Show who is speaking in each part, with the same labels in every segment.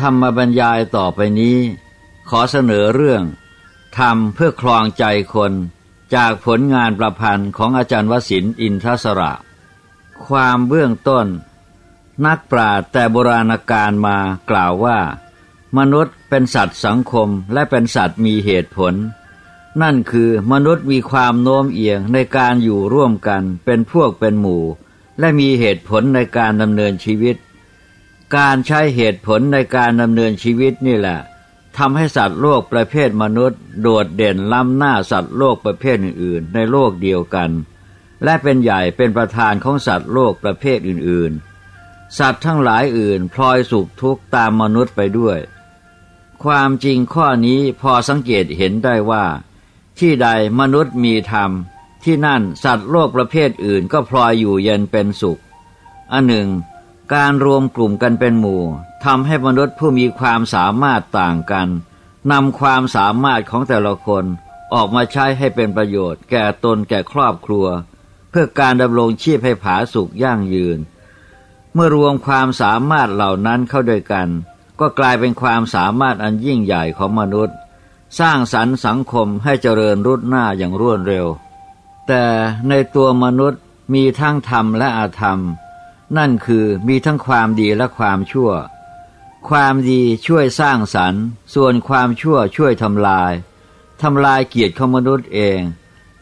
Speaker 1: ธรรมบรรยายต่อไปนี้ ขอเสนอเรื่องทำเพื่อคลองใจคนจากผลงานประพันธ์ของอาจารย์วสินอินทศระ ความเบื้องต้น นักปราชญ์แต่โบราณกาลมากล่าวว่า มนุษย์เป็นสัตว์สังคมและเป็นสัตว์มีเหตุผล นั่นคือมนุษย์มีความโน้มเอียงในการอยู่ร่วมกันเป็นพวกเป็นหมู่ และมีเหตุผลในการดำเนินชีวิต การใช้เหตุผลในการดำเนินชีวิตนี่แหละทำให้สัตว์โลกประเภทมนุษย์ โดดเด่นล้ำหน้าสัตว์โลกประเภทอื่น ๆ ในโลกเดียวกัน และเป็นใหญ่เป็นประธานของสัตว์โลกประเภทอื่น ๆ สัตว์ทั้งหลายอื่นพลอยสุขทุกข์ตามมนุษย์ไปด้วย ความจริงข้อนี้พอสังเกตเห็นได้ว่า ที่ใดมนุษย์มีธรรม ที่นั่นสัตว์โลกประเภทอื่นก็พลอยอยู่เย็นเป็นสุขอันหนึ่ง การรวมกลุ่มกันเป็นหมู่ทำให้มนุษย์ผู้มีความสามารถต่างกันนำความสามารถของแต่ละคนออกมาใช้ให้เป็นประโยชน์ แก่ตนแก่ครอบครัว เพื่อการดำรงชีพให้ผาสุกยั่งยืน เมื่อรวมความสามารถเหล่านั้นเข้าด้วยกัน ก็กลายเป็นความสามารถอันยิ่งใหญ่ของมนุษย์ สร้างสรรค์สังคมให้เจริญรุดหน้าอย่างรวดเร็ว แต่ในตัวมนุษย์มีทั้งธรรมและอาธรรม นั่นคือมีทั้งความดีและความชั่ว ความดีช่วยสร้างสรรค์ ส่วนความชั่วช่วยทำลายทำลายเกียรติของมนุษย์เอง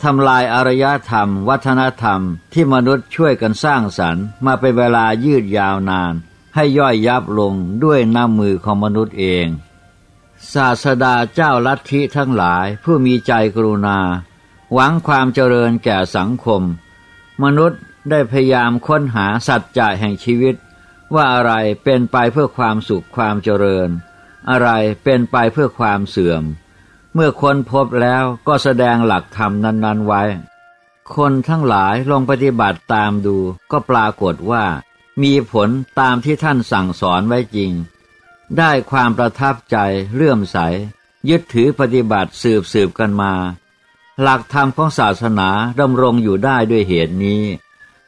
Speaker 1: ทำลายอารยธรรม วัฒนธรรมที่มนุษย์ช่วยกันสร้างสรรค์ มาเป็นเวลายืดยาวนาน ให้ย่อยยับลงด้วยน้ำมือของมนุษย์เอง ศาสดาเจ้าลัทธิทั้งหลายผู้มีใจกรุณา หวังความเจริญแก่สังคม มนุษย์ ได้พยายามค้นหาสัจจะแห่งชีวิต ว่าอะไรเป็นไปเพื่อความสุขความเจริญ อะไรเป็นไปเพื่อความเสื่อม เมื่อคนพบแล้วก็แสดงหลักธรรมนั้นๆไว้ คนทั้งหลายลงปฏิบัติตามดูก็ปรากฏว่า มีผลตามที่ท่านสั่งสอนไว้จริง ได้ความประทับใจเลื่อมใส ยึดถือปฏิบัติสืบสืบกันมา หลักธรรมของศาสนาดำรงอยู่ได้ด้วยเหตุนี้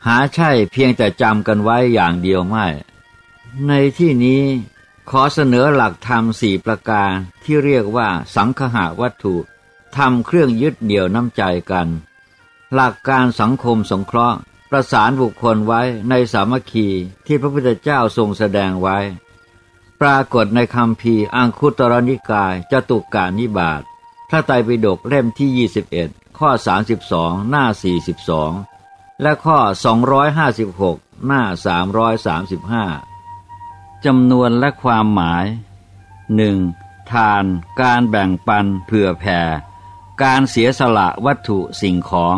Speaker 1: หาใช่เพียงแต่จำกันไว้อย่างเดียวไม่ ในที่นี้ขอเสนอหลักธรรมสี่ประการที่เรียกว่าสังคหาวัตถุทำเครื่องยึดเดี่ยวน้ำใจกัน หลักการสังคมสงเคราะห์ ประสานบุคคลไว้ในสามัคคีที่พระพุทธเจ้าทรงแสดงไว้ ปรากฏในคำพีอังคุตรนิกายจตุกกานิบาตพระไตรปิฎกเล่มที่ 21 ข้อ 32 หน้า 42 และข้อ 256 หน้า 335จำนวนและความหมายหนึ่งทาน การแบ่งปันเผื่อแผ่ การเสียสละวัตถุสิ่งของ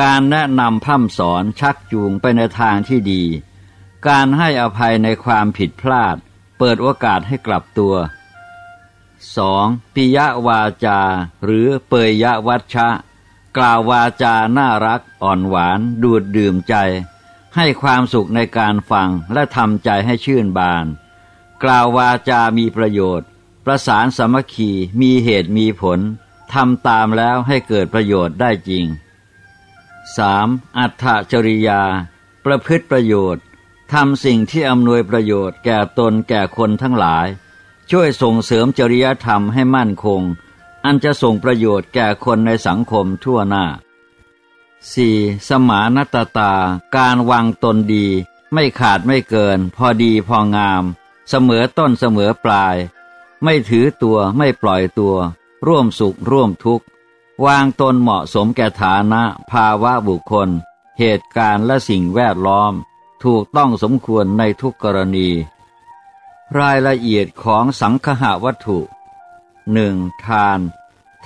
Speaker 1: การแนะนำพร่ำสอนชักจูงไปในทางที่ดี การให้อภัยในความผิดพลาด เปิดโอกาสให้กลับตัว 2. ปิยวาจา หรือเปยยวัชชะ กล่าววาจาน่ารักอ่อนหวานดูดดื่มใจ ให้ความสุขในการฟังและทำใจให้ชื่นบาน กล่าววาจามีประโยชน์ ประสานสมัคคีมีเหตุมีผลทำตามแล้วให้เกิดประโยชน์ได้จริง 3. อัตถจริยา ประพฤติประโยชน์ทำสิ่งที่อำนวยประโยชน์แก่ตนแก่คนทั้งหลาย ช่วยส่งเสริมจริยธรรมให้มั่นคง อันจะส่งประโยชน์แก่คนในสังคมทั่วหน้า 4. สมานตตา การวางตนดี ไม่ขาดไม่เกิน พอดีพองาม เสมอต้นเสมอปลาย ไม่ถือตัวไม่ปล่อยตัว ร่วมสุขร่วมทุกข์ วางตนเหมาะสมแก่ฐานะ ภาวะบุคคล เหตุการณ์และสิ่งแวดล้อม ถูกต้องสมควรในทุกกรณี รายละเอียดของสังคหาวัตถุหนึ่งทาน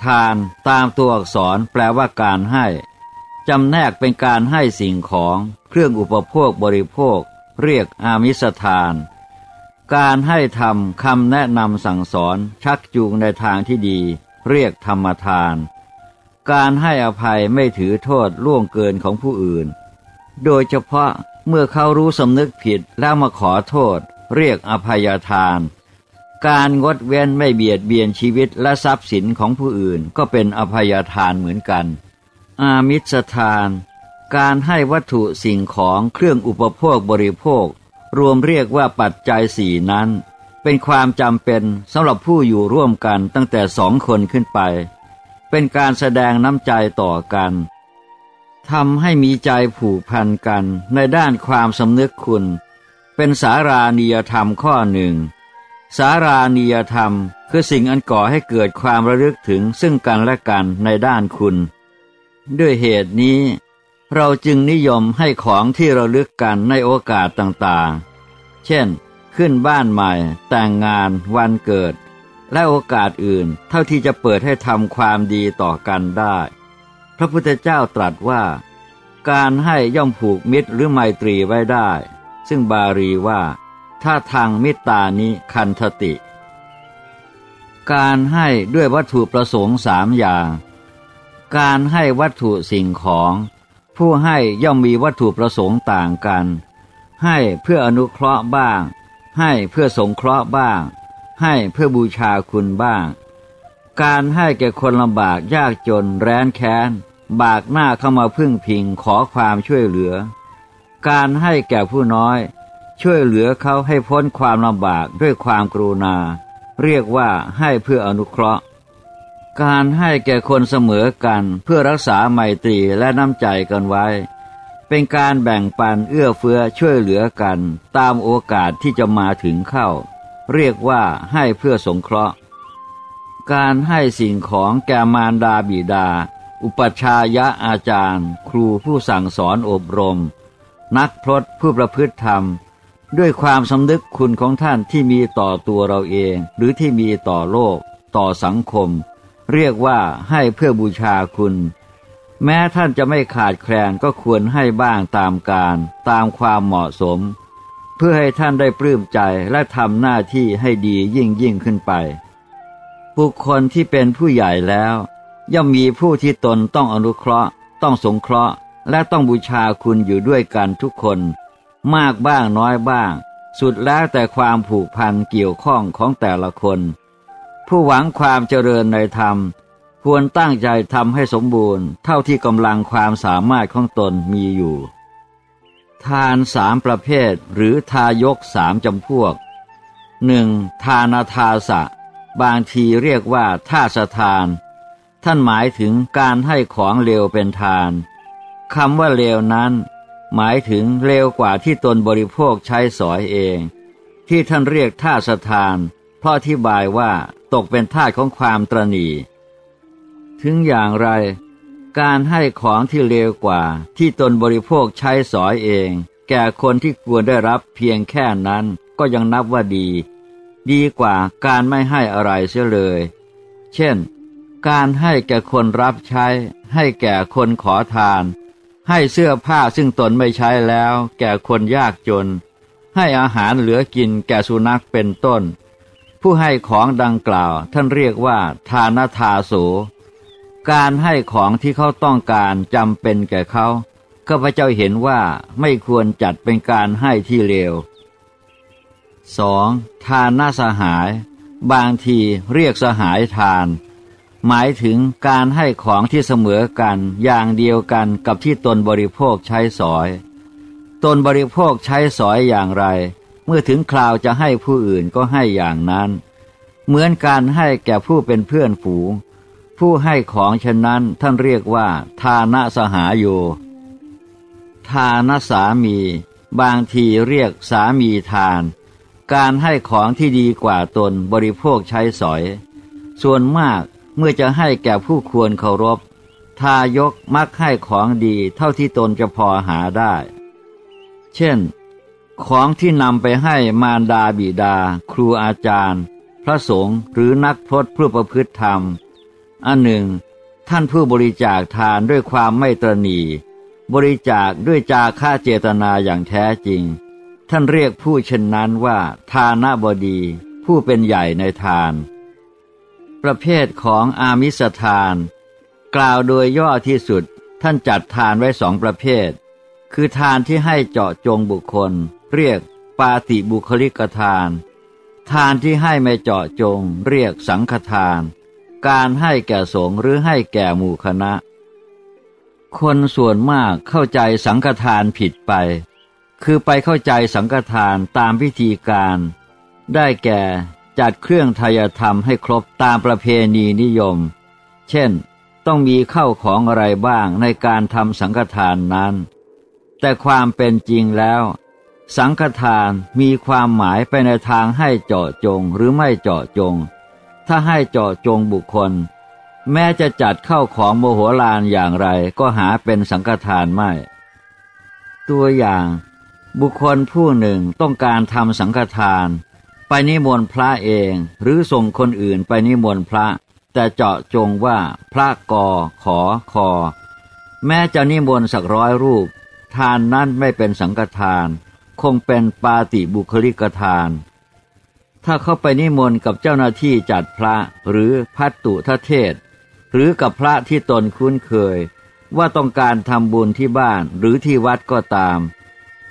Speaker 1: ทานตามตัวอักษรแปลว่าการให้จำแนกเป็นการให้สิ่งของเครื่องอุปโภคบริโภค เรียกอามิสทาน การให้ทำคำแนะนำสั่งสอนชักจูงในทางที่ดี เรียกธรรมทาน การให้อภัยไม่ถือโทษล่วงเกินของผู้อื่น โดยเฉพาะเมื่อเขารู้สำนึกผิดแล้วมาขอโทษ เรียกอภัยทาน การงดเว้นไม่เบียดเบียนชีวิตและทรัพย์สินของผู้อื่นก็เป็นอภัยทานเหมือนกัน อามิสทาน การให้วัตถุสิ่งของเครื่องอุปโภคบริโภค รวมเรียกว่าปัจจัยสี่นั้น เป็นความจำเป็นสำหรับผู้อยู่ร่วมกันตั้งแต่สองคนขึ้นไป เป็นการแสดงน้ำใจต่อกันทำให้มีใจผูกพันกันในด้านความสำนึกคุณ เป็นสารานิยธรรมข้อหนึ่ง สารานิยธรรม คือสิ่งอันก่อให้เกิดความระลึกถึงซึ่งกันและกันในด้านคุณ ด้วยเหตุนี้ เราจึงนิยมให้ของที่เราลึกกันในโอกาสต่างๆ เช่น ขึ้นบ้านใหม่ แต่งงาน วันเกิด และโอกาสอื่น เท่าที่จะเปิดให้ทำความดีต่อกันได้ พระพุทธเจ้าตรัสว่า การให้ย่อมผูกมิตรหรือไมตรีไว้ได้ ซึ่งบาลีว่า ถ้าทางมิตานิคันทติ การให้ด้วยวัตถุประสงค์สามอย่าง การให้วัตถุสิ่งของ ผู้ให้ย่อมมีวัตถุประสงค์ต่างกัน ให้เพื่ออนุเคราะห์บ้าง ให้เพื่อสงเคราะห์บ้าง ให้เพื่อบูชาคุณบ้าง การให้แก่คนลำบากยากจนแร้นแค้น บากหน้าเข้ามาพึ่งพิงขอความช่วยเหลือ การให้แก่ผู้น้อย ช่วยเหลือเขาให้พ้นความลำบากด้วยความกรุณา เรียกว่าให้เพื่ออนุเคราะห์ การให้แก่คนเสมอกันเพื่อรักษาไมตรีและน้ำใจกันไว้ เป็นการแบ่งปันเอื้อเฟื้อช่วยเหลือกันตามโอกาสที่จะมาถึงเข้า เรียกว่าให้เพื่อสงเคราะห์ การให้สิ่งของแก่มารดาบิดา อุปชายะอาจารย์ ครูผู้สั่งสอนอบรม นักพรตผู้ประพฤติธรรม ด้วยความสำนึกคุณของท่านที่มีต่อตัวเราเอง หรือที่มีต่อโลก ต่อสังคม เรียกว่าให้เพื่อบูชาคุณ แม้ท่านจะไม่ขาดแคลนก็ควรให้บ้างตามการ ตามความเหมาะสม เพื่อให้ท่านได้ปลื้มใจและทำหน้าที่ให้ดียิ่งยิ่งขึ้นไป บุคคลที่เป็นผู้ใหญ่แล้ว ย่อมมีผู้ที่ตนต้องอนุเคราะห์ ต้องสงเคราะห์ และต้องบูชาคุณอยู่ด้วยกันทุกคน มากบ้างน้อยบ้าง สุดแล้วแต่ความผูกพันเกี่ยวข้องของแต่ละคน ผู้หวังความเจริญในธรรม ควรตั้งใจทำให้สมบูรณ์ เท่าที่กำลังความสามารถของตนมีอยู่ ทานสามประเภทหรือทายกสามจำพวกหนึ่งทานาทาสะ บางทีเรียกว่าท่าสทาน ท่านหมายถึงการให้ของเลวเป็นทานคำว่าเลวนั้น หมายถึงเลวกว่าที่ตนบริโภคใช้สอยเอง ที่ท่านเรียกท่าสถาน เพราะอธิบายว่าตกเป็นท่าของความตรณีถึงอย่างไร การให้ของที่เลวกว่าที่ตนบริโภคใช้สอยเอง แก่คนที่ควรได้รับเพียงแค่นั้นก็ยังนับว่าดี ดีกว่าการไม่ให้อะไรเสียเลย เช่น การให้แก่คนรับใช้ ให้แก่คนขอทาน ให้เสื้อผ้าซึ่งตนไม่ใช้แล้ว แก่คนยากจน ให้อาหารเหลือกินแก่สุนัขเป็นต้น ผู้ให้ของดังกล่าว ท่านเรียกว่า ทานทาโสการให้ของที่เขาต้องการจำเป็นแก่เขาข้าพเจ้าเห็นว่าไม่ควรจัดเป็นการให้ที่เลว 2. ทานนาสหาย บางทีเรียกสหายทาน หมายถึงการให้ของที่เสมอกันอย่างเดียวกันกับที่ตนบริโภคใช้สอย ตนบริโภคใช้สอยอย่างไร เมื่อถึงคราวจะให้ผู้อื่นก็ให้อย่างนั้น เหมือนการให้แก่ผู้เป็นเพื่อนฝูง ผู้ให้ของฉะนั้นท่านเรียกว่า ทานะสหายโย ทานะสามี บางทีเรียกสามีทาน การให้ของที่ดีกว่าตนบริโภคใช้สอย ส่วนมาก เมื่อจะให้แก่ผู้ควรเคารพ ทายกมักให้ของดีเท่าที่ตนจะพอหาได้ เช่น ของที่นำไปให้มารดาบิดา ครูอาจารย์ พระสงฆ์หรือนักพรตผู้ประพฤติธรรม อันหนึ่ง ท่านผู้บริจาคทานด้วยความไม่ตรณีบริจาคด้วยจาค่าเจตนาอย่างแท้จริง ท่านเรียกผู้เช่นนั้นว่า ทานาบดี ผู้เป็นใหญ่ในทาน ประเภทของอามิสทาน กล่าวโดยย่อที่สุดท่านจัดทานไว้สองประเภท คือทานที่ให้เจาะจงบุคคล เรียกปาติบุคลิกทาน ทานที่ให้ไม่เจาะจง เรียกสังฆทาน การให้แก่สงฆ์หรือให้แก่หมู่คณะ คนส่วนมากเข้าใจสังฆทานผิดไป คือไปเข้าใจสังฆทานตามพิธีการ ได้แก่ จัดเครื่องทายธรรมให้ครบตามประเพณีนิยม เช่น ต้องมีเข้าของอะไรบ้างในการทำสังฆทานนั้น แต่ความเป็นจริงแล้ว สังฆทานมีความหมายไปในทางให้เจาะจงหรือไม่เจาะจง ถ้าให้เจาะจงบุคคล แม้จะจัดเข้าของโมโหลานอย่างไรก็หาเป็นสังฆทานไม่ ตัวอย่างบุคคลผู้หนึ่งต้องการทำสังฆทาน ไปนิมนต์พระเอง หรือส่งคนอื่นไปนิมนต์พระ แต่เจาะจงว่าพระกอขอคอ แม้จะนิมนต์สักร้อยรูป ทานนั้นไม่เป็นสังฆทาน คงเป็นปาติบุคลิกทาน ถ้าเข้าไปนิมนต์กับเจ้าหน้าที่จัดพระหรือพัตตุทเทศ หรือกับพระที่ตนคุ้นเคย ว่าต้องการทำบุญที่บ้านหรือที่วัดก็ตาม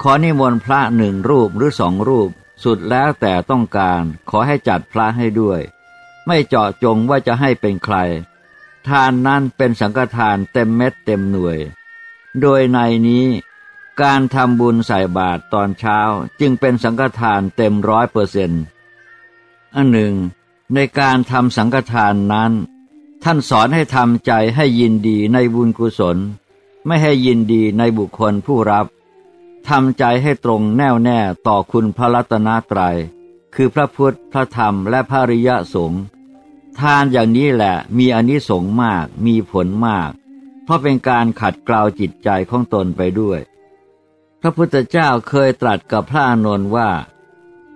Speaker 1: ขอนิมนต์พระหนึ่งรูปหรือสองรูป สุดแล้วแต่ต้องการขอให้จัดพระให้ด้วย ไม่เจาะจงว่าจะให้เป็นใคร ทานนั้นเป็นสังฆทานเต็มเม็ดเต็มหน่วย โดยในนี้การทำบุญใส่บาตรตอนเช้าจึงเป็นสังฆทานเต็มร้อยเปอร์เซนต์อันหนึ่ง ในการทำสังฆทานนั้น ท่านสอนให้ทำใจให้ยินดีในบุญกุศล ไม่ให้ยินดีในบุคคลผู้รับ ทำใจให้ตรงแน่วแน่ต่อคุณพระรัตนตรยัย คือพระพุทธ พระธรรม และพระริยสงฆ์ ทานอย่างนี้แหละมีอนิสงส์มาก มีผลมาก เพราะเป็นการขัดเกลาจิตใจของตนไปด้วย พระพุทธเจ้าเคยตรัสกับพระอานนท์ว่า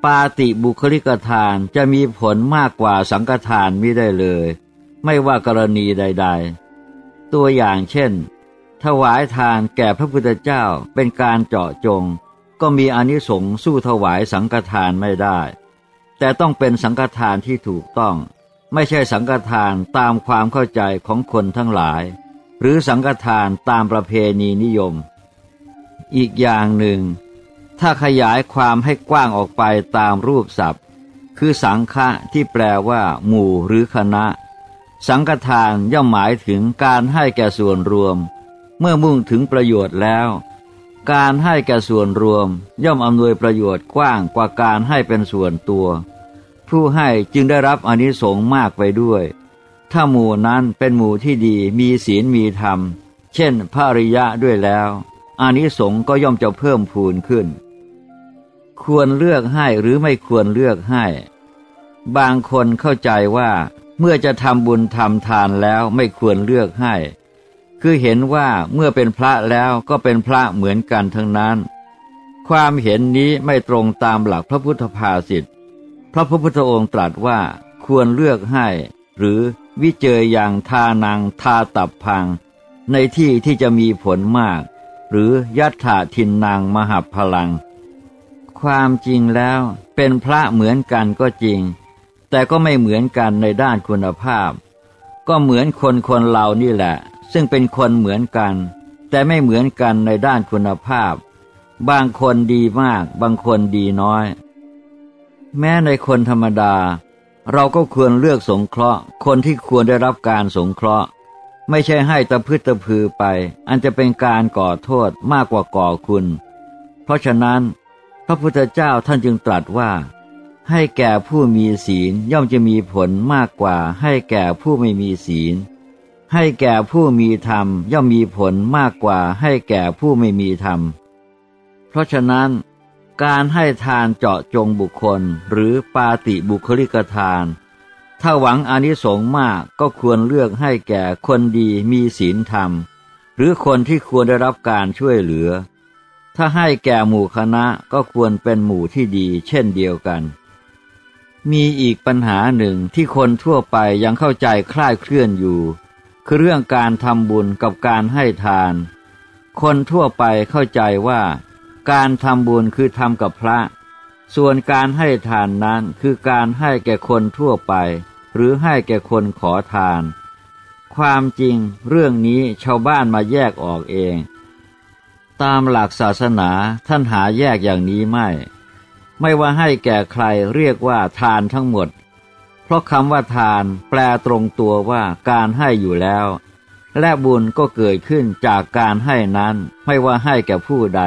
Speaker 1: ปาติบุคลิกทานจะมีผลมากกว่าสังฆทานไม่ได้เลย ไม่ว่ากรณีใด ๆ ตัวอย่างเช่น ถวายทานแก่พระพุทธเจ้าเป็นการเจาะจง ก็มีอนิสงส์สู้ถวายสังฆทานไม่ได้ แต่ต้องเป็นสังฆทานที่ถูกต้อง ไม่ใช่สังฆทานตามความเข้าใจของคนทั้งหลาย หรือสังฆทานตามประเพณีนิยม อีกอย่างหนึ่ง ถ้าขยายความให้กว้างออกไปตามรูปศัพท์ คือสังฆะที่แปลว่า หมู่หรือคณะ สังฆทานย่อมหมายถึงการให้แก่ส่วนรวม เมื่อมุ่งถึงประโยชน์แล้ว การให้แก่ส่วนรวมย่อมอำนวยประโยชน์กว้างกว่าการให้เป็นส่วนตัว ผู้ให้จึงได้รับอนิสงส์มากไปด้วย ถ้าหมู่นั้นเป็นหมู่ที่ดีมีศีลมีธรรม เช่นพระริยะด้วยแล้วอานิสงส์ก็ย่อมจะเพิ่มพูนขึ้น ควรเลือกให้หรือไม่ควรเลือกให้ บางคนเข้าใจว่าเมื่อจะทำบุญทำทานแล้วไม่ควรเลือกให้ คือเห็นว่าเมื่อเป็นพระแล้วก็เป็นพระเหมือนกันทั้งนั้น ความเห็นนี้ไม่ตรงตามหลักพระพุทธภาษิตพระพุทธองค์ตรัสว่าควรเลือกให้ หรือวิเจยอย่างทานังทาตับพัง ในที่ที่จะมีผลมาก หรือยัตถาทินนางมหับพลัง ความจริงแล้วเป็นพระเหมือนกันก็จริง แต่ก็ไม่เหมือนกันในด้านคุณภาพ ก็เหมือนคนคนเรานี่แหละ ซึ่งเป็นคนเหมือนกัน แต่ไม่เหมือนกันในด้านคุณภาพ บางคนดีมาก บางคนดีน้อย แม้ในคนธรรมดา เราก็ควรเลือกสงเคราะห์ คนที่ควรได้รับการสงเคราะห์ ไม่ใช่ให้ตะพืชตะพือไป อันจะเป็นการก่อโทษมากกว่าก่อคุณ เพราะฉะนั้น พระพุทธเจ้าท่านจึงตรัสว่าให้แก่ผู้มีศีลย่อมจะมีผลมากกว่าให้แก่ผู้ไม่มีศีล ให้แก่ผู้มีธรรมย่อมมีผลมากกว่าให้แก่ผู้ไม่มีธรรม เพราะฉะนั้น การให้ทานเจาะจงบุคคลหรือปาติบุคลิกทาน ถ้าหวังอนิสงส์มากก็ควรเลือกให้แก่คนดีมีศีลธรรม หรือคนที่ควรได้รับการช่วยเหลือ ถ้าให้แก่หมู่คณะก็ควรเป็นหมู่ที่ดีเช่นเดียวกัน มีอีกปัญหาหนึ่งที่คนทั่วไปยังเข้าใจคลาดเคลื่อนอยู่ คือเรื่องการทำบุญกับการให้ทาน คนทั่วไปเข้าใจว่า การทำบุญคือทำกับพระ ส่วนการให้ทานนั้นคือการให้แก่คนทั่วไป หรือให้แก่คนขอทาน ความจริงเรื่องนี้ชาวบ้านมาแยกออกเอง ตามหลักศาสนาท่านหาแยกอย่างนี้ไม่ ไม่ว่าให้แก่ใครเรียกว่าทานทั้งหมด ราะคำว่าทานแปลตรงตัวว่าการให้อยู่แล้ว และบุญก็เกิดขึ้นจากการให้นั้นไม่ว่าให้แก่ผู้ใด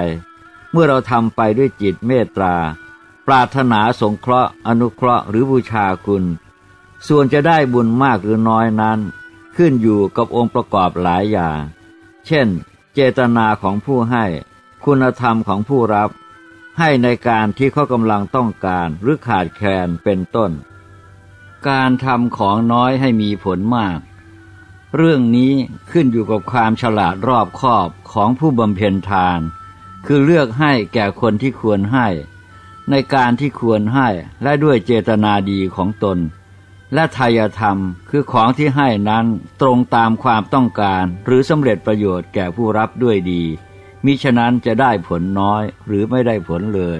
Speaker 1: เมื่อเราทำไปด้วยจิตเมตตา ปรารถนาสงเคราะห์ อนุเคราะห์หรือบูชาคุณ ส่วนจะได้บุญมากหรือน้อยนั้น ขึ้นอยู่กับองค์ประกอบหลายอย่าง เช่น เจตนาของผู้ให้ คุณธรรมของผู้รับ ให้ในการที่เขากำลังต้องการหรือขาดแคลนเป็นต้น การทำของน้อยให้มีผลมาก เรื่องนี้ขึ้นอยู่กับความฉลาดรอบคอบของผู้บำเพ็ญทาน คือเลือกให้แก่คนที่ควรให้ ในการที่ควรให้และด้วยเจตนาดีของตน และทายธรรมคือของที่ให้นั้นตรงตามความต้องการหรือสำเร็จประโยชน์แก่ผู้รับด้วยดีมิฉะนั้นจะได้ผลน้อยหรือไม่ได้ผลเลย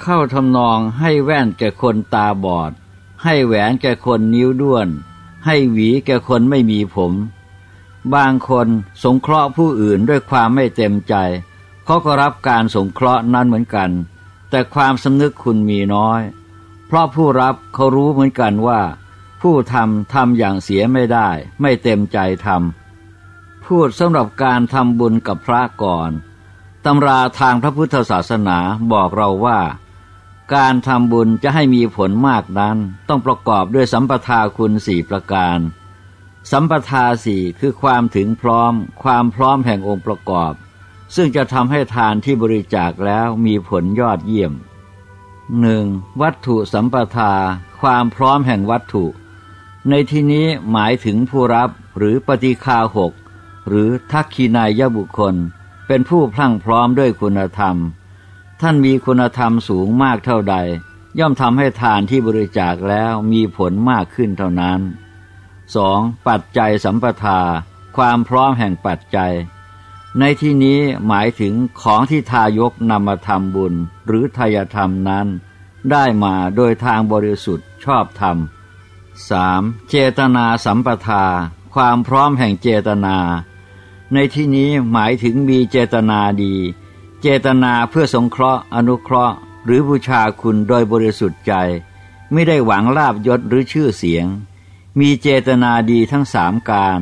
Speaker 1: เข้าทำนองให้แว่นแก่คนตาบอด ให้แหวนแก่คนนิ้วด้วน ให้หวีแก่คนไม่มีผม บางคนสงเคราะห์ผู้อื่นด้วยความไม่เต็มใจเขาก็รับการสงเคราะห์นั้นเหมือนกัน แต่ความสำนึกคุณมีน้อย เพราะผู้รับเขารู้เหมือนกันว่า ผู้ทำทำอย่างเสียไม่ได้ ไม่เต็มใจทำพูดสำหรับการทำบุญกับพระก่อนตำราทางพระพุทธศาสนาบอกเราว่า การทำบุญจะให้มีผลมากนั้น ต้องประกอบด้วยสัมปทาคุณสี่ประการ สัมปทาสี่คือความถึงพร้อม ความพร้อมแห่งองค์ประกอบ ซึ่งจะทำให้ทานที่บริจาคแล้วมีผลยอดเยี่ยมหนึ่งวัตถุสัมปทา ความพร้อมแห่งวัตถุ ในที่นี้หมายถึงผู้รับหรือปฏิคาหก หรือทักขีนายยบุคคล เป็นผู้พลั่งพร้อมด้วยคุณธรรม ท่านมีคุณธรรมสูงมากเท่าใด ย่อมทำให้ทานที่บริจาคแล้วมีผลมากขึ้นเท่านั้น 2. ปัจจัยสัมปทา ความพร้อมแห่งปัจจัย ในที่นี้หมายถึงของที่ทายกนำมาทำบุญหรือทายธรรมนั้น ได้มาโดยทางบริสุทธิ์ชอบธรรม 3. เจตนาสัมปทา ความพร้อมแห่งเจตนา ในที่นี้หมายถึงมีเจตนาดี เจตนาเพื่อสงเคราะห์ อนุเคราะห์ หรือบูชาคุณโดยบริสุทธิ์ใจ ไม่ได้หวังลาบยศหรือชื่อเสียง มีเจตนาดีทั้งสามการ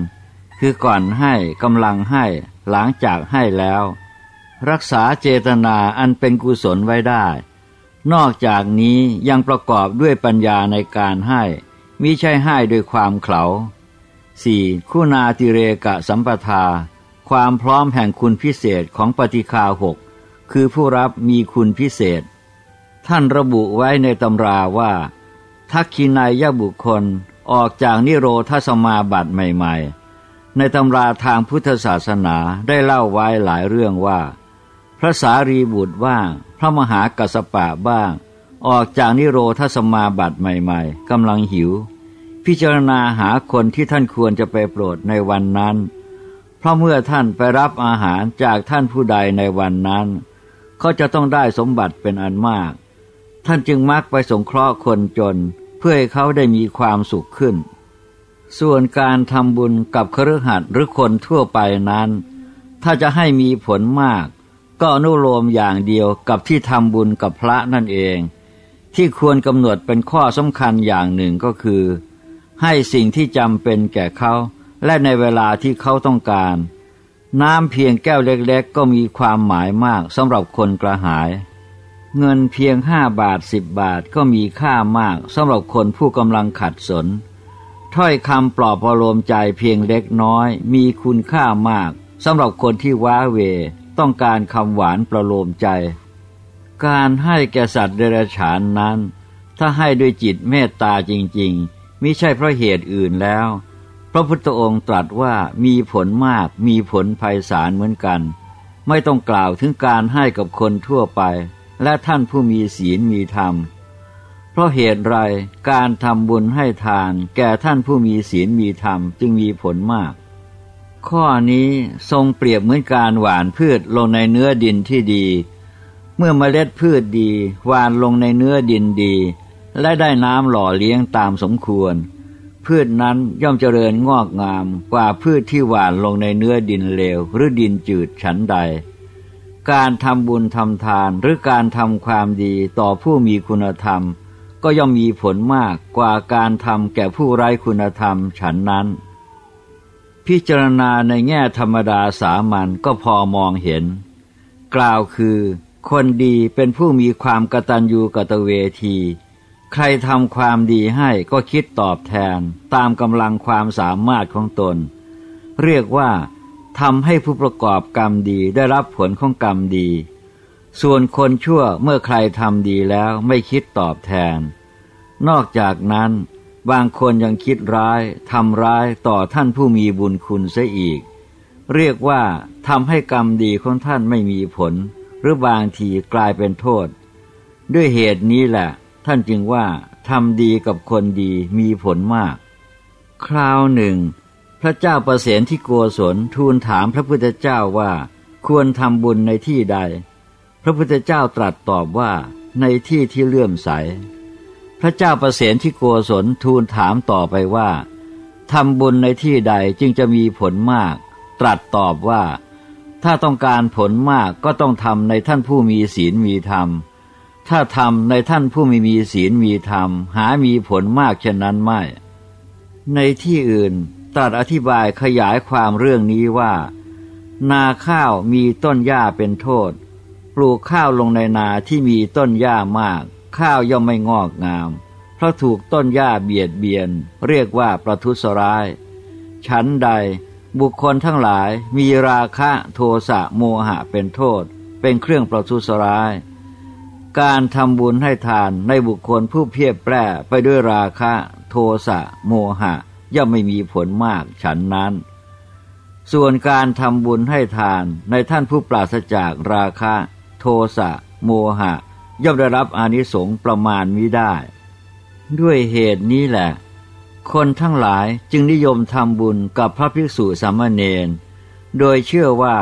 Speaker 1: คือก่อนให้กำลังให้หลังจากให้แล้ว รักษาเจตนาอันเป็นกุศลไว้ได้ นอกจากนี้ยังประกอบด้วยปัญญาในการให้มิใช่ให้ด้วยความเขา 4. คุณาติเรกะสัมปทา ความพร้อมแห่งคุณพิเศษของปฏิคาหก คือผู้รับมีคุณพิเศษ ท่านระบุไว้ในตำราว่า ทักขินายยบุคคลออกจากนิโรธสมาบัติใหม่ ๆ ในตำราทางพุทธศาสนาได้เล่าไว้หลายเรื่องว่า พระสารีบุตรบ้าง พระมหากัสปะบ้าง ออกจากนิโรธสมาบัติใหม่ ๆกำลังหิว พิจารณาหาคนที่ท่านควรจะไปโปรดในวันนั้น เพราะเมื่อท่านไปรับอาหารจากท่านผู้ใดในวันนั้น เขาจะต้องได้สมบัติเป็นอันมาก ท่านจึงมักไปสงเคราะห์คนจนเพื่อให้เขาได้มีความสุขขึ้น ส่วนการทำบุญกับครหัสหรือคนทั่วไปนั้น ถ้าจะให้มีผลมาก ก็อนุโลมอย่างเดียวกับที่ทำบุญกับพระนั่นเอง ที่ควรกำหนดเป็นข้อสำคัญอย่างหนึ่งก็คือ ให้สิ่งที่จำเป็นแก่เขาและในเวลาที่เขาต้องการ น้ำเพียงแก้วเล็กๆ ก็มีความหมายมากสำหรับคนกระหาย เงินเพียงห้าบาทสิบบาทก็มีค่ามากสำหรับคนผู้กำลังขัดสน ถ้อยคำปลอบประโลมใจเพียงเล็กน้อย มีคุณค่ามากสำหรับคนที่ว้าเวต้องการคำหวานประโลมใจ การให้แก่สัตว์เดรัจฉานนั้น ถ้าให้ด้วยจิตเมตตาจริงๆ มิใช่เพราะเหตุอื่นแล้ว พระพุทธองค์ตรัสว่ามีผลมากมีผลภัยสารเหมือนกัน ไม่ต้องกล่าวถึงการให้กับคนทั่วไป และท่านผู้มีศีลมีธรรม เพราะเหตุไรการทำบุญให้ทานแก่ท่านผู้มีศีลมีธรรมจึงมีผลมาก ข้อนี้ทรงเปรียบเหมือนการหว่านพืชลงในเนื้อดินที่ดี เมื่อมเมล็ดพืชดีหว่านลงในเนื้อดินดี และได้น้ำหล่อเลี้ยงตามสมควร พืชนั้นย่อมเจริญงอกงามกว่าพืชที่หว่านลงในเนื้อดินเลวหรือดินจืดฉันใด การทำบุญทำทานหรือการทำความดีต่อผู้มีคุณธรรม ก็ย่อมมีผลมากกว่าการทำแก่ผู้ไร้คุณธรรมฉันนั้น พิจารณาในแง่ธรรมดาสามัญก็พอมองเห็น กล่าวคือ คนดีเป็นผู้มีความกตัญญูกตเวที ใครทำความดีให้ก็คิดตอบแทนตามกำลังความสามารถของตน เรียกว่าทำให้ผู้ประกอบกรรมดีได้รับผลของกรรมดี ส่วนคนชั่วเมื่อใครทำดีแล้วไม่คิดตอบแทน นอกจากนั้นบางคนยังคิดร้ายทำร้ายต่อท่านผู้มีบุญคุณเสียอีก เรียกว่าทำให้กรรมดีของท่านไม่มีผล หรือบางทีกลายเป็นโทษ ด้วยเหตุนี้แหละ ท่านจึงว่าทำดีกับคนดีมีผลมาก คราวหนึ่ง พระเจ้าประเสนที่โกศลทูลถามพระพุทธเจ้าว่าควรทำบุญในที่ใด พระพุทธเจ้าตรัสตอบว่าในที่ที่เลื่อมใส พระเจ้าประเสนที่โกศลทูลถามต่อไปว่าทำบุญในที่ใดจึงจะมีผลมาก ตรัสตอบว่า ถ้าต้องการผลมากก็ต้องทำในท่านผู้มีศีลมีธรรม ถ้าทำในท่านผู้ไม่มีศีลมีธรรม หามีผลมากเช่นนั้นไม่ ในที่อื่นตรัสอธิบายขยายความเรื่องนี้ว่า นาข้าวมีต้นหญ้าเป็นโทษ ปลูกข้าวลงในนาที่มีต้นหญ้ามาก ข้าวย่อมไม่งอกงาม เพราะถูกต้นหญ้าเบียดเบียน เรียกว่าประทุษร้าย ชั้นใดบุคคลทั้งหลายมีราคะโทสะโมหะเป็นโทษ เป็นเครื่องประทุษร้าย การทำบุญให้ทานในบุคคลผู้เพียบแปร่ไปด้วยราคะ โทสะ โมหะ ย่อมไม่มีผลมากฉันนั้น ส่วนการทำบุญให้ทานในท่านผู้ปราศจากราคะ โทสะ โมหะ ย่อมได้รับอานิสงส์ประมาณมิได้ ด้วยเหตุนี้แหละ คนทั้งหลายจึงนิยมทำบุญกับพระภิกษุสามเณรโดยเชื่อว่า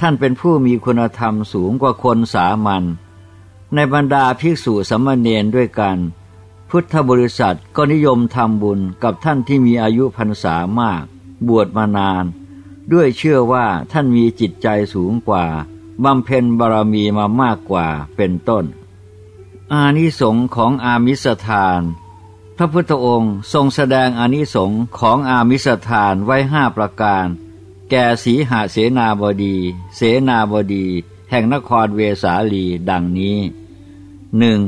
Speaker 1: ท่านเป็นผู้มีคุณธรรมสูงกว่าคนสามัญ ในบรรดาภิกษุสามเณรด้วยกัน พุทธบริษัทก็นิยมทำบุญกับท่านที่มีอายุพรรษามาก บวชมานาน ด้วยเชื่อว่าท่านมีจิตใจสูงกว่าบำเพ็ญบารมีมามากกว่าเป็นต้น อานิสงค์ของอามิสทาน พระพุทธองค์ทรงแสดงอานิสงค์ของอามิสทานไว้ห้าประการ แก่สีหาเสนาบดี เสนาบดี แห่งนครเวสาลีดังนี้ หนึ่ง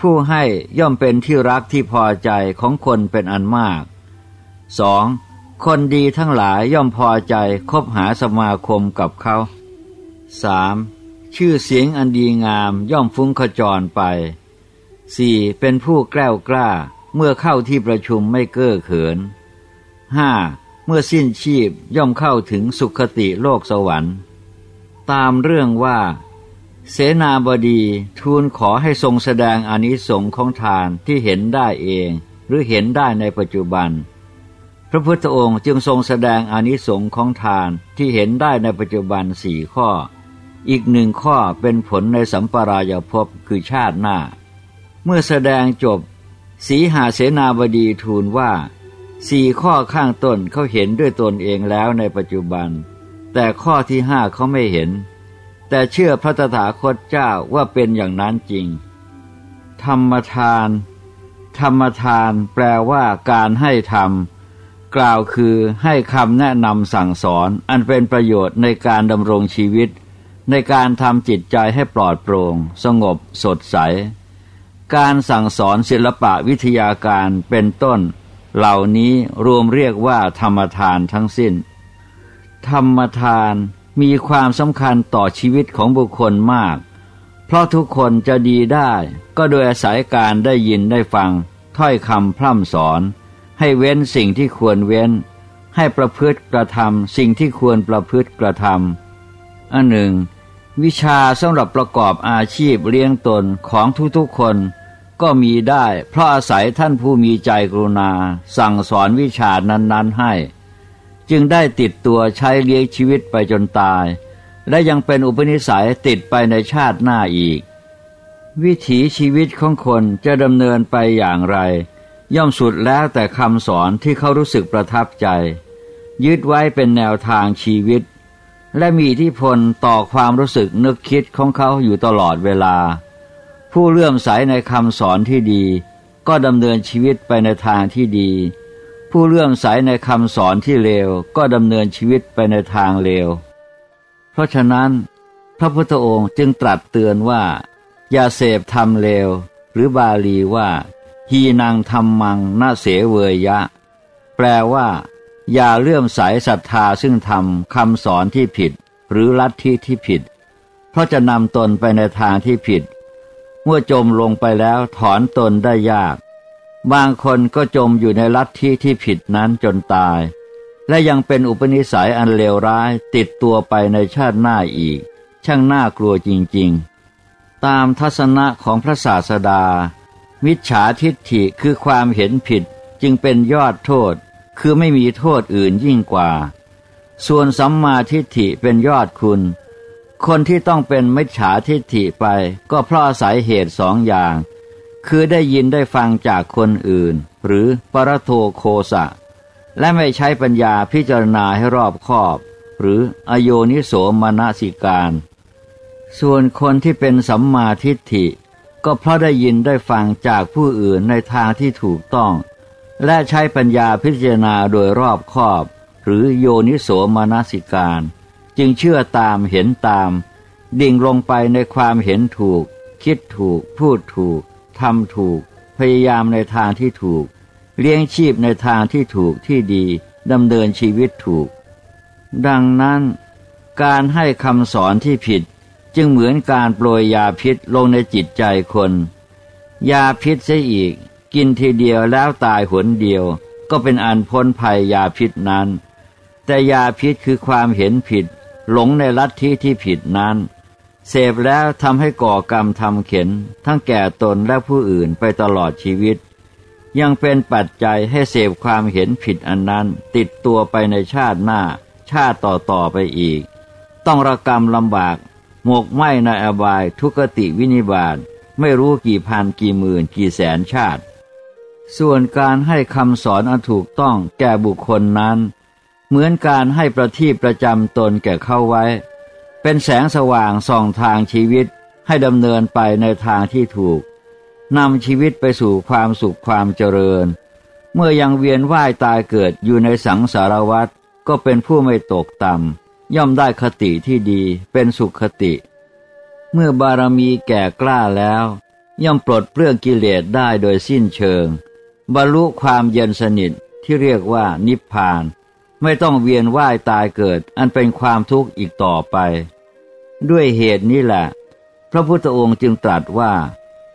Speaker 1: ผู้ให้ย่อมเป็นที่รักที่พอใจของคนเป็นอันมาก 2. คนดีทั้งหลายย่อมพอใจคบหาสมาคมกับเขา 3. ชื่อเสียงอันดีงามย่อมฟุ้งขจรไป 4. เป็นผู้แกล้วกล้าเมื่อเข้าที่ประชุมไม่เก้อเขิน 5. เมื่อสิ้นชีพย่อมเข้าถึงสุขติโลกสวรรค์ ตามเรื่องว่า เสนาบดีทูลขอให้ทรงแสดงอนิสงค์ของทานที่เห็นได้เอง หรือเห็นได้ในปัจจุบัน พระพุทธองค์จึงทรงแสดงอนิสงค์ของทานที่เห็นได้ในปัจจุบันสี่ข้อ อีกหนึ่งข้อเป็นผลในสัมปรายภพคือชาติหน้า เมื่อแสดงจบ สีหาเสนาบดีทูลว่าสี่ข้อข้างต้นเขาเห็นด้วยตนเองแล้วในปัจจุบัน แต่ข้อที่ห้าเขาไม่เห็น แต่เชื่อพระตถาคตเจ้าว่าเป็นอย่างนั้นจริง ธรรมทาน ธรรมทานแปลว่าการให้ธรรม กล่าวคือให้คำแนะนำสั่งสอนอันเป็นประโยชน์ในการดำรงชีวิต ในการทำจิตใจให้ปลอดโปร่ง สงบ สดใส การสั่งสอนศิลปะวิทยาการเป็นต้น เหล่านี้รวมเรียกว่าธรรมทานทั้งสิ้น ธรรมทาน มีความสำคัญต่อชีวิตของบุคคลมาก เพราะทุกคนจะดีได้ ก็โดยอาศัยการได้ยินได้ฟัง ถ้อยคำพร่ำสอน ให้เว้นสิ่งที่ควรเว้น ให้ประพฤติกระทำสิ่งที่ควรประพฤติกระทำอันหนึ่ง วิชาสำหรับประกอบอาชีพเลี้ยงตนของทุกๆคนก็มีได้เพราะอาศัยท่านผู้มีใจกรุณา สั่งสอนวิชานั้น ๆ ให้ จึงได้ติดตัวใช้เลี้ยงชีวิตไปจนตาย และยังเป็นอุปนิสัยติดไปในชาติหน้าอีก วิถีชีวิตของคนจะดำเนินไปอย่างไร ย่อมสุดแล้วแต่คำสอนที่เขารู้สึกประทับใจ ยึดไว้เป็นแนวทางชีวิต และมีอิทธิพลต่อความรู้สึกนึกคิดของเขาอยู่ตลอดเวลา ผู้เลื่อมใสในคำสอนที่ดี ก็ดำเนินชีวิตไปในทางที่ดี ผู้เลื่อมใสในคำสอนที่เลวก็ดำเนินชีวิตไปในทางเลว เพราะฉะนั้น พระพุทธองค์จึงตรัสเตือนว่า อย่าเสพธรรมเลว หรือบาลีว่าฮีนางธรรมังนาเสเวยะแปลว่า อย่าเลื่อมใสศรัทธาซึ่งธรรมคำสอนที่ผิด หรือลัทธิที่ผิด เพราะจะนำตนไปในทางที่ผิด เมื่อจมลงไปแล้วถอนตนได้ยาก บางคนก็จมอยู่ในลัทธิที่ผิดนั้นจนตาย และยังเป็นอุปนิสัยอันเลวร้ายติดตัวไปในชาติหน้าอีก ช่างน่ากลัวจริงๆ ตามทัศนะของพระศาสดา มิจฉาทิฏฐิคือความเห็นผิดจึงเป็นยอดโทษ คือไม่มีโทษอื่นยิ่งกว่า ส่วนสัมมาทิฏฐิเป็นยอดคุณ คนที่ต้องเป็นมิจฉาทิฏฐิไปก็เพราะอาศัยเหตุสองอย่าง คือได้ยินได้ฟังจากคนอื่น หรือปรโทโคสะ และไม่ใช้ปัญญาพิจารณาให้รอบคอบ หรืออโยนิโสมนสิการ ส่วนคนที่เป็นสัมมาทิฏฐิ ก็เพราะได้ยินได้ฟังจากผู้อื่นในทางที่ถูกต้อง และใช้ปัญญาพิจารณาโดยรอบคอบ หรือโยนิโสมนสิการ จึงเชื่อตามเห็นตาม ดิ่งลงไปในความเห็นถูก คิดถูกพูดถูก ทำถูก พยายามในทางที่ถูก เลี้ยงชีพในทางที่ถูกที่ดีดำเนินชีวิตถูก ดังนั้น การให้คำสอนที่ผิดจึงเหมือนการโปรยยาพิษลงในจิตใจคน ยาพิษเสียอีก กินทีเดียวแล้วตายหนเดียว ก็เป็นอันพ้นภัยยาพิษนั้น แต่ยาพิษคือความเห็นผิด หลงในลัทธิที่ผิดนั้น เสพแล้วทำให้ก่อกรรมทำเข็น ทั้งแก่ตนและผู้อื่นไปตลอดชีวิต ยังเป็นปัจจัยให้เสพความเห็นผิดอันนั้น ติดตัวไปในชาติหน้า ชาติต่อๆไปอีก ต้องระกรรมลำบาก หมกไหมในอบายทุกติวินิบาตไม่รู้กี่พันกี่หมื่นกี่แสนชาติ ส่วนการให้คำสอนอันถูกต้องแก่บุคคลนั้น เหมือนการให้ประทีปประจำตนแก่เข้าไว้ เป็นแสงสว่างส่องทางชีวิตให้ดำเนินไปในทางที่ถูกนำชีวิตไปสู่ความสุขความเจริญ เมื่อยังเวียนว่ายตายเกิดอยู่ในสังสารวัฏก็เป็นผู้ไม่ตกต่ำย่อมได้คติที่ดีเป็นสุขคติ เมื่อบารมีแก่กล้าแล้ว ย่อมปลดเปลื้องกิเลสได้โดยสิ้นเชิง บรรลุความเย็นสนิทที่เรียกว่านิพพาน ไม่ต้องเวียนว่ายตายเกิดอันเป็นความทุกข์อีกต่อไป ด้วยเหตุนี้แหละ พระพุทธองค์จึงตรัสว่า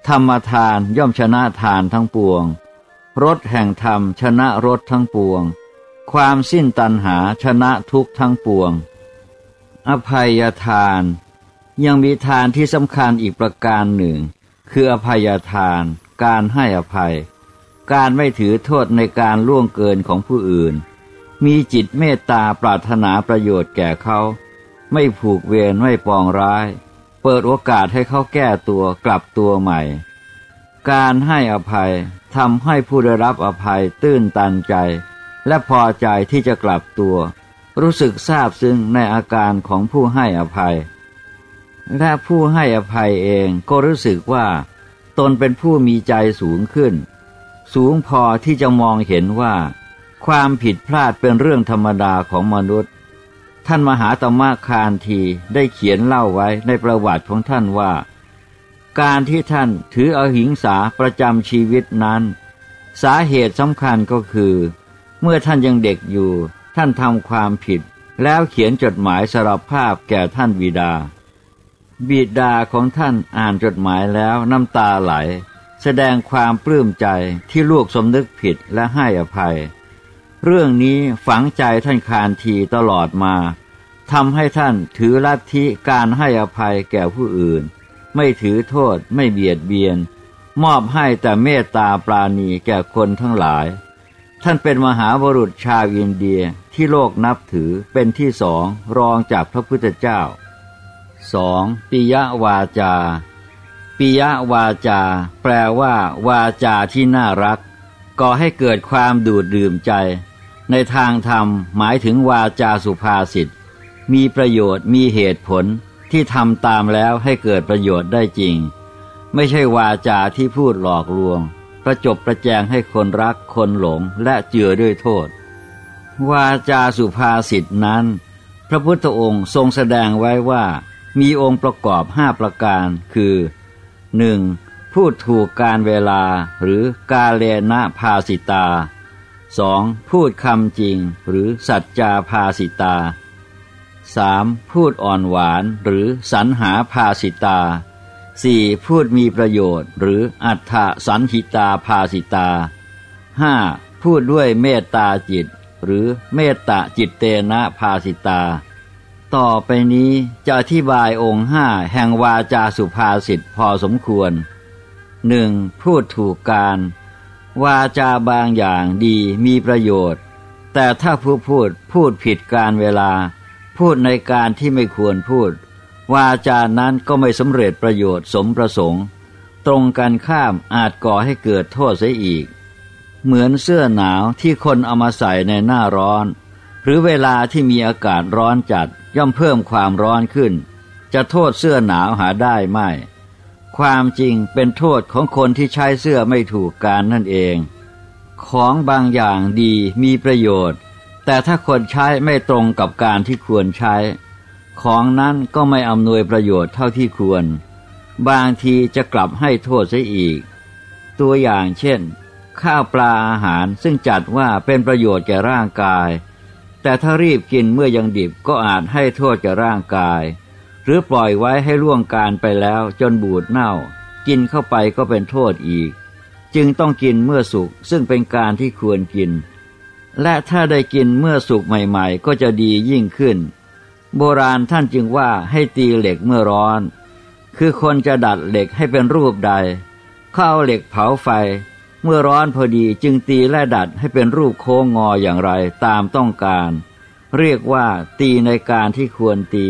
Speaker 1: ธรรมทานย่อมชนะทานทั้งปวง รถแห่งธรรมชนะรถทั้งปวง ความสิ้นตัณหาชนะทุกทั้งปวง อภัยทาน ยังมีทานที่สำคัญอีกประการหนึ่ง คืออภัยทาน การให้อภัย การไม่ถือโทษในการล่วงเกินของผู้อื่น มีจิตเมตตาปรารถนาประโยชน์แก่เขา ไม่ผูกเวรไม่ปองร้าย เปิดโอกาสให้เขาแก้ตัวกลับตัวใหม่ การให้อภัยทำให้ผู้ได้รับอภัยตื้นตันใจ และพอใจที่จะกลับตัว รู้สึกซาบซึ้งในอาการของผู้ให้อภัย และผู้ให้อภัยเองก็รู้สึกว่า ตนเป็นผู้มีใจสูงขึ้น สูงพอที่จะมองเห็นว่า ความผิดพลาดเป็นเรื่องธรรมดาของมนุษย์ ท่านมหาตมะคานทีได้เขียนเล่าไว้ในประวัติของท่านว่า การที่ท่านถืออหิงสาประจำชีวิตนั้น สาเหตุสำคัญก็คือ เมื่อท่านยังเด็กอยู่ ท่านทำความผิด แล้วเขียนจดหมายสารภาพแก่ท่านบิดา บิดาของท่านอ่านจดหมายแล้วน้ำตาไหล แสดงความปลื้มใจที่ลูกสมนึกผิดและให้อภัย เรื่องนี้ฝังใจท่านคานทีตลอดมาทำให้ท่านถือลัทธิการให้อภัยแก่ผู้อื่น ไม่ถือโทษไม่เบียดเบียน มอบให้แต่เมตตาปราณีแก่คนทั้งหลาย ท่านเป็นมหาบุรุษชาวอินเดียที่โลกนับถือเป็นที่สองรองจากพระพุทธเจ้า 2. ปิยวาจา ปิยวาจา แปลว่า วาจาที่น่ารักก่อให้เกิดความดูดดื่มใจ ในทางธรรมหมายถึงวาจาสุภาษิตมีประโยชน์มีเหตุผลที่ทำตามแล้วให้เกิดประโยชน์ได้จริง ไม่ใช่วาจาที่พูดหลอกลวง ประจบประแจงให้คนรักคนหลงและเจือด้วยโทษ วาจาสุภาษิตนั้น พระพุทธองค์ทรงแสดงไว้ว่า มีองค์ประกอบห้าประการคือ 1. พูดถูกการเวลาหรือกาเลนะภาสิตา 2. พูดคำจริงหรือสัจจาภาสิตา 3. พูดอ่อนหวานหรือสรรหาภาสิตา 4. พูดมีประโยชน์ หรืออัฏฐสันหิตาภาสิตา 5. พูดด้วยเมตตาจิต หรือเมตตาจิตเตนะภาสิตา ต่อไปนี้จะอธิบายองค์ห้าแห่งวาจาสุภาษิตพอสมควรหนึ่งพูดถูกการ วาจาบางอย่างดีมีประโยชน์ แต่ถ้าผู้พูดพูดผิดการเวลา พูดในการที่ไม่ควรพูด วาจานั้นก็ไม่สำเร็จประโยชน์สมประสงค์ ตรงกันข้ามอาจก่อให้เกิดโทษเสียอีก เหมือนเสื้อหนาวที่คนเอามาใส่ในหน้าร้อน หรือเวลาที่มีอากาศร้อนจัดย่อมเพิ่มความร้อนขึ้น จะโทษเสื้อหนาวหาได้ไม่ ความจริงเป็นโทษของคนที่ใช้เสื้อไม่ถูกการนั่นเอง ของบางอย่างดีมีประโยชน์ แต่ถ้าคนใช้ไม่ตรงกับการที่ควรใช้ ของนั้นก็ไม่อำนวยประโยชน์เท่าที่ควร บางทีจะกลับให้โทษซะอีก ตัวอย่างเช่น ข้าวปลาอาหารซึ่งจัดว่าเป็นประโยชน์แก่ร่างกาย แต่ถ้ารีบกินเมื่อยังดิบก็อาจให้โทษแก่ร่างกาย หรือปล่อยไว้ให้ล่วงการไปแล้วจนบูดเน่า กินเข้าไปก็เป็นโทษอีก จึงต้องกินเมื่อสุกซึ่งเป็นการที่ควรกิน และถ้าได้กินเมื่อสุกใหม่ๆ ก็จะดียิ่งขึ้น โบราณท่านจึงว่าให้ตีเหล็กเมื่อร้อน คือคนจะดัดเหล็กให้เป็นรูปใด เข้าเหล็กเผาไฟ เมื่อร้อนพอดีจึงตีและดัดให้เป็นรูปโค้งงออย่างไรตามต้องการ เรียกว่าตีในการที่ควรตี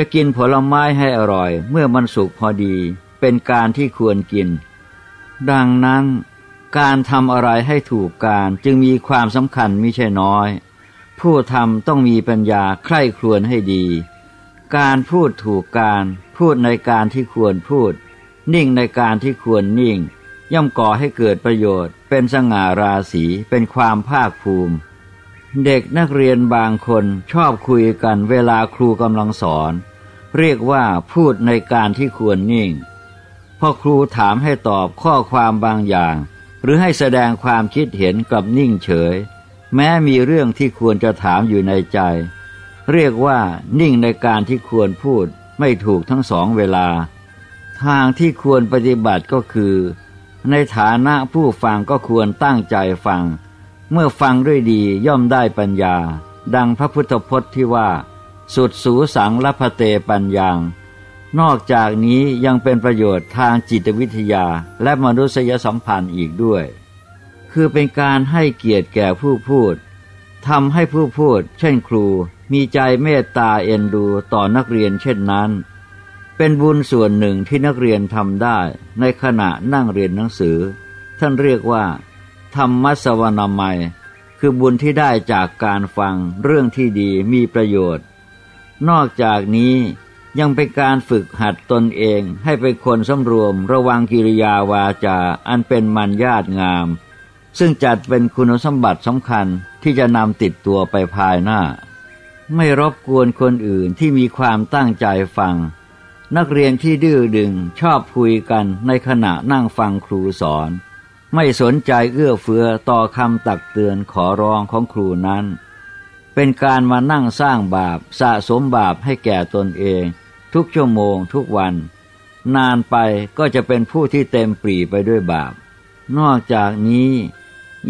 Speaker 1: จะกินผลไม้ให้อร่อย เมื่อมันสุกพอดี เป็นการที่ควรกิน ดังนั้น การทำอะไรให้ถูกการจึงมีความสำคัญมิใช่น้อย ผู้ทำต้องมีปัญญาใคร่ครวญให้ดี การพูดถูกการพูดในการที่ควรพูด นิ่งในการที่ควรนิ่ง ย่อมก่อให้เกิดประโยชน์ เป็นสง่าราศีเป็นความภาคภูมิเด็กนักเรียนบางคนชอบคุยกันเวลาครูกำลังสอน เรียกว่าพูดในการที่ควรนิ่งพ่อครูถามให้ตอบข้อความบางอย่าง หรือให้แสดงความคิดเห็นกับนิ่งเฉย แม้มีเรื่องที่ควรจะถามอยู่ในใจ เรียกว่านิ่งในการที่ควรพูดไม่ถูกทั้งสองเวลา ทางที่ควรปฏิบัติก็คือ ในฐานะผู้ฟังก็ควรตั้งใจฟัง เมื่อฟังด้วยดีย่อมได้ปัญญา ดังพระพุทธพจน์ที่ว่า สุดสูสังละพเตปัญญางนอกจากนี้ยังเป็นประโยชน์ทางจิตวิทยาและมนุษยสัมพันธ์อีกด้วย คือเป็นการให้เกียรติแก่ผู้พูดทำให้ผู้พูด เช่นครู มีใจเมตตาเอ็นดูต่อนักเรียนเช่นนั้น เป็นบุญส่วนหนึ่งที่นักเรียนทำได้ในขณะนั่งเรียนหนังสือ ท่านเรียกว่า ธรรมสวนามัย คือบุญที่ได้จากการฟังเรื่องที่ดีมีประโยชน์ นอกจากนี้ยังเป็นการฝึกหัดตนเองให้เป็นคนสำรวมระวังกิริยาวาจาอันเป็นมันญาตงาม ซึ่งจัดเป็นคุณสมบัติสำคัญที่จะนำติดตัวไปภายหน้า ไม่รบกวนคนอื่นที่มีความตั้งใจฟัง นักเรียนที่ดื้อดึงชอบคุยกันในขณะนั่งฟังครูสอน ไม่สนใจเอื้อเฟื้อต่อคำตักเตือนขอร้องของครูนั้น เป็นการมานั่งสร้างบาปสะสมบาปให้แก่ตนเอง ทุกชั่วโมงทุกวัน นานไปก็จะเป็นผู้ที่เต็มปรีไปด้วยบาป นอกจากนี้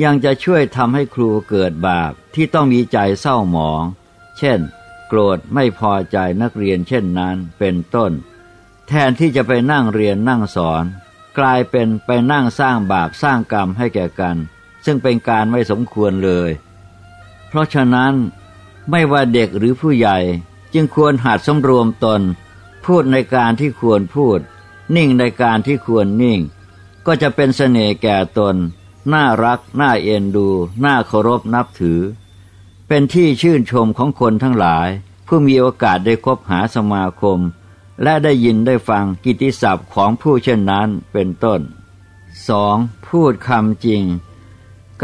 Speaker 1: ยังจะช่วยทำให้ครูเกิดบาปที่ต้องมีใจเศร้าหมอง เช่น โกรธไม่พอใจนักเรียนเช่นนั้นเป็นต้น แทนที่จะไปนั่งเรียนนั่งสอน กลายเป็นไปนั่งสร้างบาปสร้างกรรมให้แก่กัน ซึ่งเป็นการไม่สมควรเลย เพราะฉะนั้น ไม่ว่าเด็กหรือผู้ใหญ่จึงควรหัดสำรวมตน พูดในการที่ควรพูด นิ่งในการที่ควรนิ่ง ก็จะเป็นเสน่ห์แก่ตน น่ารัก น่าเอ็นดู น่าเคารพนับถือ เป็นที่ชื่นชมของคนทั้งหลาย ผู้มีโอกาสได้คบหาสมาคม และได้ยินได้ฟังกิติศัพท์ของผู้เช่นนั้นเป็นต้น 2. พูดคำจริง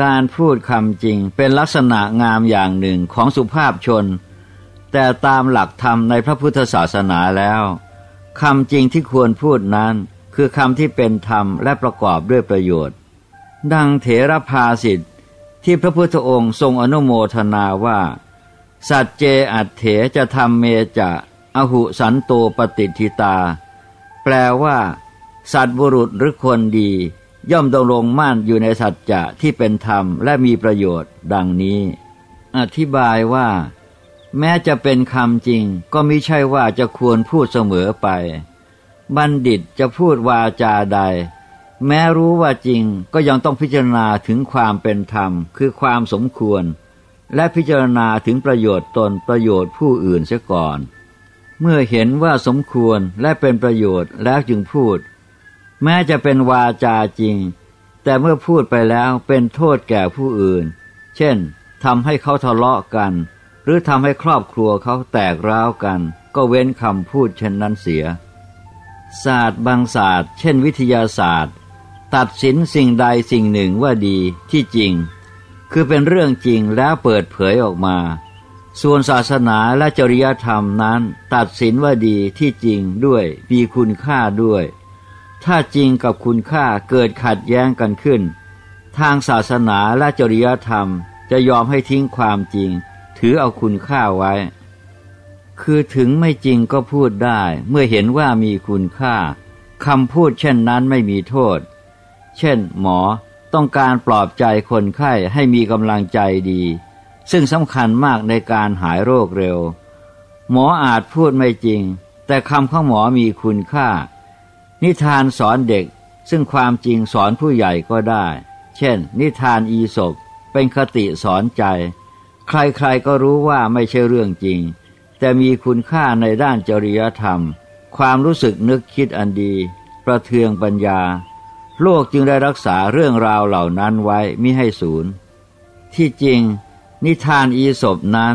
Speaker 1: การพูดคำจริงเป็นลักษณะงามอย่างหนึ่งของสุภาพชน แต่ตามหลักธรรมในพระพุทธศาสนาแล้วคำจริงที่ควรพูดนั้น คือคำที่เป็นธรรมและประกอบด้วยประโยชน์ ดังเถรภาสิทธิ์ที่พระพุทธองค์ทรงอนุโมทนาว่า สัจเจอัตเถจะทำเมจะอหุสันโตปฏิทิตา แปลว่า สัตว์บุรุษหรือคนดี ย่อมดำรงมั่นอยู่ในสัจจะที่เป็นธรรมและมีประโยชน์ ดังนี้ อธิบายว่า แม้จะเป็นคำจริง ก็มิใช่ว่าจะควรพูดเสมอไป บัณฑิตจะพูดวาจาใด แม้รู้ว่าจริงก็ยังต้องพิจารณาถึงความเป็นธรรม คือความสมควร และพิจารณาถึงประโยชน์ตนประโยชน์ผู้อื่นเสียก่อน เมื่อเห็นว่าสมควรและเป็นประโยชน์แล้วจึงพูด แม้จะเป็นวาจาจริง แต่เมื่อพูดไปแล้วเป็นโทษแก่ผู้อื่น เช่นทำให้เขาทะเลาะกัน หรือทำให้ครอบครัวเขาแตกร้าวกัน ก็เว้นคำพูดเช่นนั้นเสีย ศาสตร์บางศาสตร์ เช่นวิทยาศาสตร์ ตัดสินสิ่งใดสิ่งหนึ่งว่าดีที่จริง คือเป็นเรื่องจริงแล้วเปิดเผยออกมา ส่วนศาสนาและจริยธรรมนั้น ตัดสินว่าดีที่จริงด้วยมีคุณค่าด้วย ถ้าจริงกับคุณค่าเกิดขัดแย้งกันขึ้น ทางศาสนาและจริยธรรมจะยอมให้ทิ้งความจริง ถือเอาคุณค่าไว้ คือถึงไม่จริงก็พูดได้เมื่อเห็นว่ามีคุณค่าคำพูดเช่นนั้นไม่มีโทษ เช่น หมอต้องการปลอบใจคนไข้ให้มีกำลังใจดี ซึ่งสำคัญมากในการหายโรคเร็ว หมออาจพูดไม่จริง แต่คำของหมอมีคุณค่า นิทานสอนเด็กซึ่งความจริงสอนผู้ใหญ่ก็ได้ เช่น นิทานอีศกเป็นคติสอนใจ ใครๆก็รู้ว่าไม่ใช่เรื่องจริง แต่มีคุณค่าในด้านจริยธรรม ความรู้สึกนึกคิดอันดี ประเทืองปัญญา โลกจึงได้รักษาเรื่องราวเหล่านั้นไว้มิให้สูญ ที่จริง นิทานอีศบนั้น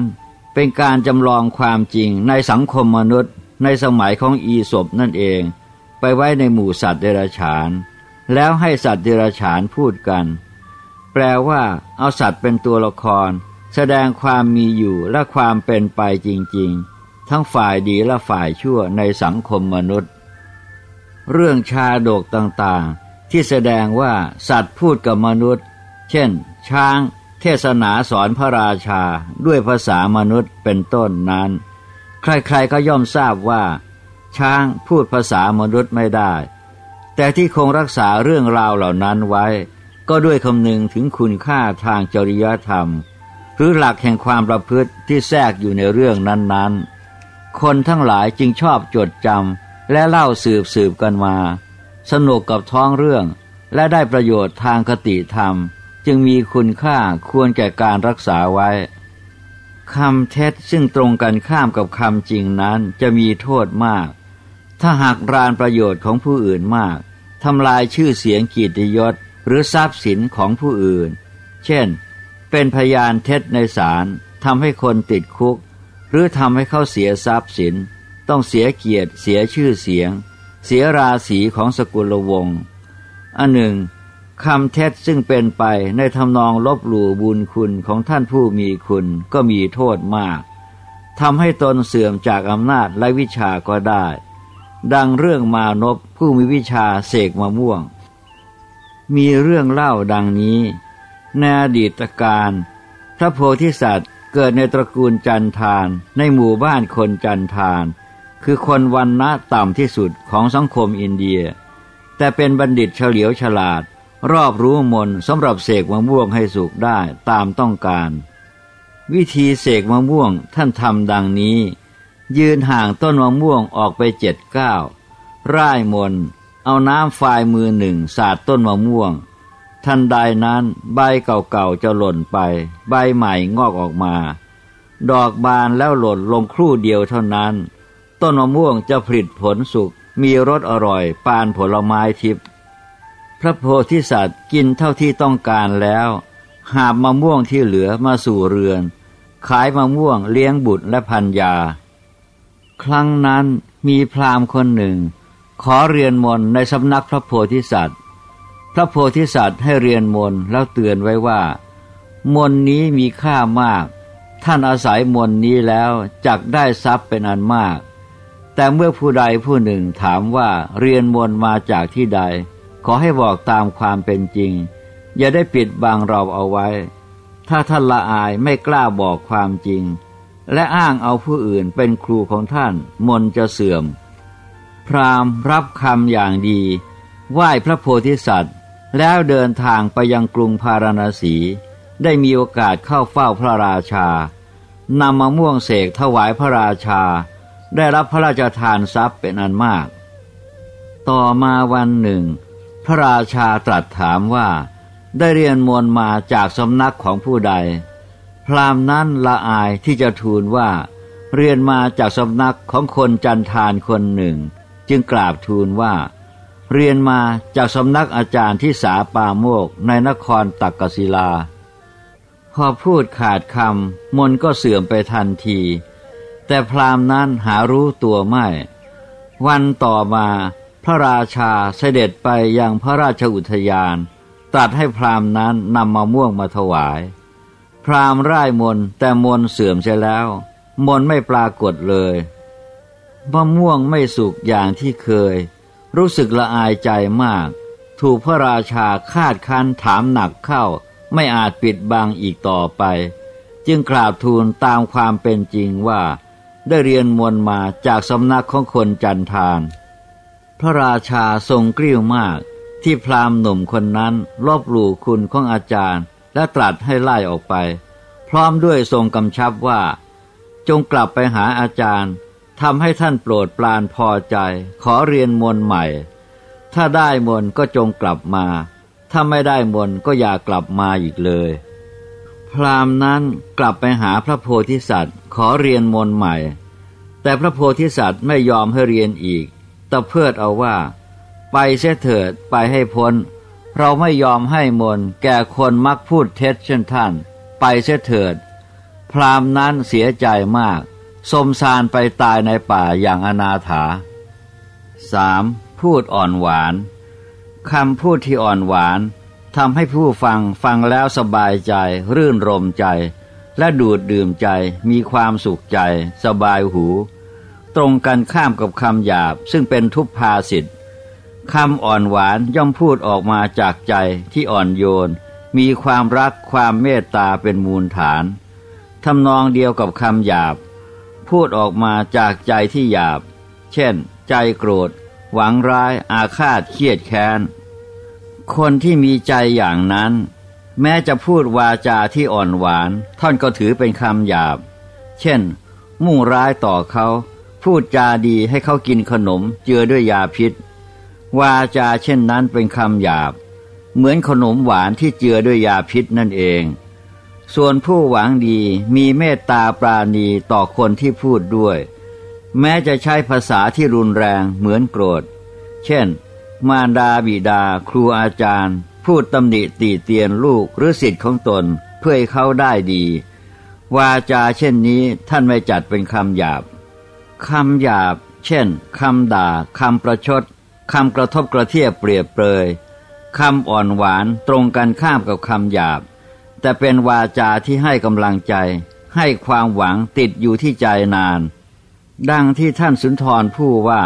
Speaker 1: เป็นการจำลองความจริงในสังคมมนุษย์ ในสมัยของอีศบนั่นเอง ไปไว้ในหมู่สัตว์เดรัจฉาน แล้วให้สัตว์เดรัจฉานพูดกัน แปลว่าเอาสัตว์เป็นตัวละคร แสดงความมีอยู่และความเป็นไปจริงๆ ทั้งฝ่ายดีและฝ่ายชั่วในสังคมมนุษย์ เรื่องชาดกต่างๆ ที่แสดงว่าสัตว์พูดกับมนุษย์ เช่น ช้าง เทศนาสอนพระราชาด้วยภาษามนุษย์เป็นต้นนั้น ใครๆก็ย่อมทราบว่า ช้างพูดภาษามนุษย์ไม่ได้ แต่ที่คงรักษาเรื่องราวเหล่านั้นไว้ ก็ด้วยคำนึงถึงคุณค่าทางจริยธรรม หรือหลักแห่งความประพฤติที่แทรกอยู่ในเรื่องนั้นๆ คนทั้งหลายจึงชอบจดจำและเล่าสืบสืบกันมา สนุกกับท้องเรื่อง และได้ประโยชน์ทางคติธรรม จึงมีคุณค่าควรแก่การรักษาไว้คำเท็จซึ่งตรงกันข้ามกับคำจริงนั้นจะมีโทษมาก ถ้าหากรานประโยชน์ของผู้อื่นมากทำลายชื่อเสียงกีรติยศหรือทรัพย์สินของผู้อื่น เช่น เป็นพยานเท็จในศาลทำให้คนติดคุก หรือทำให้เขาเสียทรัพย์สิน ต้องเสียเกียรติเสียชื่อเสียง เสียราศีของสกุลวงศ์อันหนึ่งคำเท็จซึ่งเป็นไปในทำนองลบหลู่บุญคุณของท่านผู้มีคุณก็มีโทษมากทำให้ตนเสื่อมจากอำนาจและวิชาก็ได้ ดังเรื่องมานพผู้มีวิชาเสกมะม่วง มีเรื่องเล่าดังนี้ในอดีตการพระโพธิสัตว์เกิดในตระกูลจันทานในหมู่บ้านคนจันทาน คือคนวันณะต่ำที่สุดของสังคมอินเดีย แต่เป็นบัณฑิตเฉลียวฉลาด รอบรู้มนสำหรับเสกมะม่วงให้สุกได้ตามต้องการ วิธีเสกมะม่วงท่านทำดังนี้ ยืนห่างต้นมะม่วงออกไปเจ็ดก้าวร่ายมน เอาน้ำฝายมือหนึ่งสาดต้นมะม่วง ทันใดนั้นใบเก่าๆจะหล่นไป ใบใหม่งอกออกมา ดอกบานแล้วหล่นลงครู่เดียวเท่านั้น ต้นมะม่วงจะผลิตผลสุกมีรสอร่อยปานผลไม้ทิพย์พระโพธิสัตว์กินเท่าที่ต้องการแล้ว หาบมะม่วงที่เหลือมาสู่เรือน ขายมะม่วงเลี้ยงบุตรและพันยา ครั้งนั้นมีพราหมณ์คนหนึ่ง ขอเรียนมนในสำนักพระโพธิสัตว์ พระโพธิสัตว์ให้เรียนมนแล้วเตือนไว้ว่า มนนี้มีค่ามาก ท่านอาศัยมนนี้แล้วจักได้ทรัพย์เป็นอันมาก แต่เมื่อผู้ใดผู้หนึ่งถามว่าเรียนมนมาจากที่ใด ขอให้บอกตามความเป็นจริง อย่าได้ปิดบังเราเอาไว้ ถ้าท่านละอายไม่กล้าบอกความจริง และอ้างเอาผู้อื่นเป็นครูของท่านมนจะเสื่อม พราหมณ์รับคำอย่างดี ไหว้พระโพธิสัตว์ แล้วเดินทางไปยังกรุงพาราณสี ได้มีโอกาสเข้าเฝ้าพระราชานำมะม่วงเสกถวายพระราชา ได้รับพระราชทานทรัพย์เป็นอันมาก ต่อมาวันหนึ่ง พระราชาตรัสถามว่า ได้เรียนมนมาจากสำนักของผู้ใด พรามนั้นละอายที่จะทูลว่า เรียนมาจากสำนักของคนจันทานคนหนึ่ง จึงกราบทูลว่า เรียนมาจากสำนักอาจารย์ที่สาปาโมกในนครตักกศิลา พอพูดขาดคำมนก็เสื่อมไปทันที แต่พรามนั้นหารู้ตัวไม่ วันต่อมาพระราชาเสด็จไปยังพระราชอุทยาน ตรัสให้พรามนั้นนำมาม่วงมาถวาย พรามร่ายมนแต่มนเสื่อมเสียแล้ว มนไม่ปรากฏเลยมะม่วงไม่สุกอย่างที่เคย รู้สึกละอายใจมาก ถูกพระราชาคาดคันถามหนักเข้า ไม่อาจปิดบังอีกต่อไป จึงกราบทูลตามความเป็นจริงว่า ได้เรียนมวลมาจากสำนักของคนจันทานพระราชาทรงกริ้วมากที่พราหมณ์หนุ่มคนนั้นลบหลู่คุณของอาจารย์ และตรัสให้ไล่ออกไป พร้อมด้วยทรงกำชับว่า จงกลับไปหาอาจารย์ทำให้ท่านโปรดปรานพอใจ ขอเรียนมนใหม่ ถ้าได้มนก็จงกลับมา ถ้าไม่ได้มนก็อย่ากลับมาอีกเลย พรามนั้นกลับไปหาพระโพธิสัตว์ ขอเรียนมนใหม่ แต่พระโพธิสัตว์ไม่ยอมให้เรียนอีกตะเพิดเอาว่า ไปเสียเถิดไปให้พ้น เราไม่ยอมให้มนแก่คนมักพูดเท็จเช่นท่าน ไปเสียเถิด พรามนั้นเสียใจมาก สมสารไปตายในป่าอย่างอนาถา 3. พูดอ่อนหวานคำพูดที่อ่อนหวานทำให้ผู้ฟังฟังแล้วสบายใจ รื่นรมใจ และดูดดื่มใจมีความสุขใจ สบายหู ตรงกันข้ามกับคำหยาบซึ่งเป็นทุพภาสิทธ คำอ่อนหวานย่อมพูดออกมาจากใจที่อ่อนโยน มีความรักความเมตตาเป็นมูลฐานทำนองเดียวกับคำหยาบ พูดออกมาจากใจที่หยาบ เช่น ใจโกรธ หวังร้ายอาฆาตเครียดแค้น คนที่มีใจอย่างนั้น แม้จะพูดวาจาที่อ่อนหวาน ท่านก็ถือเป็นคำหยาบ เช่น มุ่งร้ายต่อเขา พูดจาดีให้เขากินขนมเจือด้วยยาพิษ วาจาเช่นนั้นเป็นคำหยาบ เหมือนขนมหวานที่เจือด้วยยาพิษนั่นเอง ส่วนผู้หวังดีมีเมตตาปราณีต่อคนที่พูดด้วย แม้จะใช้ภาษาที่รุนแรงเหมือนโกรธ เช่น มารดาบิดา ครูอาจารย์ พูดตำหนิตีเตียนลูกหรือสิทธิ์ของตนเพื่อให้เขาได้ดี วาจาเช่นนี้ท่านไม่จัดเป็นคำหยาบคำหยาบ เช่นคำด่าคำประชด คำกระทบกระเทียบเปรียบเปรยคำอ่อนหวานตรงกันข้ามกับคำหยาบ แต่เป็นวาจาที่ให้กำลังใจ ให้ความหวังติดอยู่ที่ใจนาน ดังที่ท่านสุนทรผู้ว่า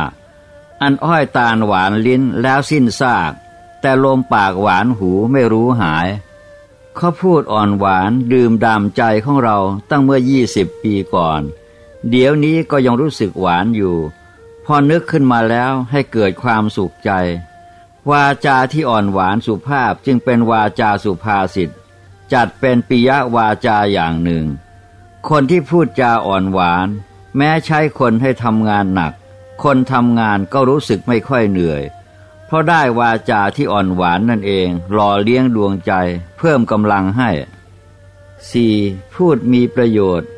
Speaker 1: อันอ้อยตาลหวานลิ้นแล้วสิ้นซาก แต่ลมปากหวานหูไม่รู้หาย เขาพูดอ่อนหวานดื่มดามใจของเราตั้งเมื่อยี่สิบปีก่อน เดี๋ยวนี้ก็ยังรู้สึกหวานอยู่ พอนึกขึ้นมาแล้วให้เกิดความสุขใจ วาจาที่อ่อนหวานสุภาพจึงเป็นวาจาสุภาษิตจัดเป็นปิยวาจาอย่างหนึ่ง คนที่พูดจาอ่อนหวาน แม้ใช้คนให้ทำงานหนัก คนทำงานก็รู้สึกไม่ค่อยเหนื่อย เพราะได้วาจาที่อ่อนหวานนั่นเองหล่อเลี้ยงดวงใจ เพิ่มกำลังให้ 4. พูดมีประโยชน์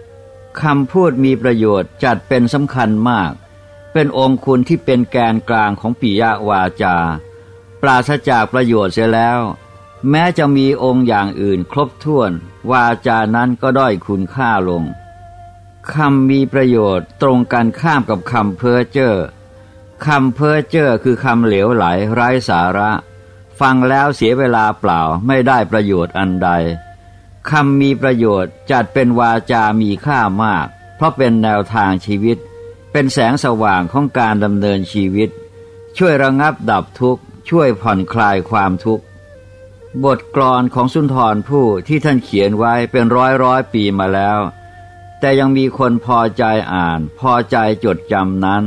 Speaker 1: คำพูดมีประโยชน์จัดเป็นสำคัญมาก เป็นองค์คุณที่เป็นแกนกลางของปิยวาจา ปราศจากประโยชน์เสียแล้ว แม้จะมีองค์อย่างอื่นครบถ้วน วาจานั้นก็ด้อยคุณค่าลงคำมีประโยชน์ตรงกันข้ามกับคำเพ้อเจ้อคำเพ้อเจ้อคือคำเหลวไหลไร้สาระ ฟังแล้วเสียเวลาเปล่าไม่ได้ประโยชน์อันใดคำมีประโยชน์จัดเป็นวาจามีค่ามาก เพราะเป็นแนวทางชีวิต เป็นแสงสว่างของการดำเนินชีวิต ช่วยระงับดับทุกข์ ช่วยผ่อนคลายความทุกข์ บทกลอนของสุนทรผู้ที่ท่านเขียนไว้เป็นร้อยร้อยปีมาแล้ว แต่ยังมีคนพอใจอ่าน พอใจจดจำนั้น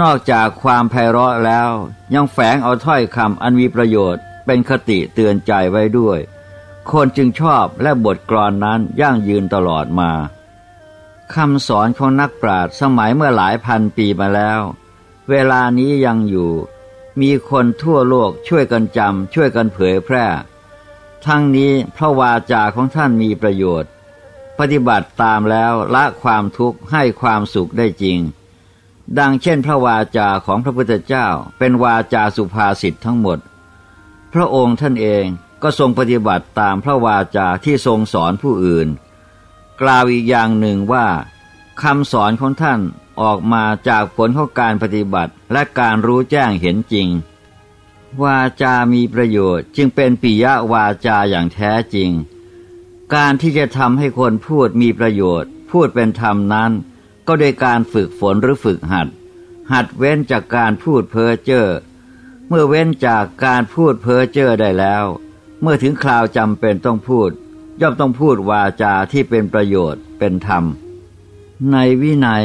Speaker 1: นอกจากความไพเราะแล้ว ยังแฝงเอาถ้อยคำอันมีประโยชน์ เป็นคติเตือนใจไว้ด้วย คนจึงชอบและบทกลอนนั้นยั่งยืนตลอดมา คำสอนของนักปราชญ์สมัยเมื่อหลายพันปีมาแล้ว เวลานี้ยังอยู่ มีคนทั่วโลกช่วยกันจำช่วยกันเผยแพร่ ทั้งนี้เพราะวาจาของท่านมีประโยชน์ ปฏิบัติตามแล้วละความทุกข์ให้ความสุขได้จริง ดังเช่นพระวาจาของพระพุทธเจ้าเป็นวาจาสุภาษิตทั้งหมด พระองค์ท่านเองก็ทรงปฏิบัติตามพระวาจาที่ทรงสอนผู้อื่น กล่าวอีกอย่างหนึ่งว่าคำสอนของท่านออกมาจากผลของการปฏิบัติและการรู้แจ้งเห็นจริง วาจามีประโยชน์จึงเป็นปิยวาจาอย่างแท้จริง การที่จะทำให้คนพูดมีประโยชน์ พูดเป็นธรรมนั้น ก็โดยการฝึกฝนหรือฝึกหัด หัดเว้นจากการพูดเพ้อเจ้อเมื่อเว้นจากการพูดเพ้อเจ้อได้แล้ว เมื่อถึงคราวจำเป็นต้องพูด ย่อมต้องพูดวาจาที่เป็นประโยชน์เป็นธรรม ในวินัย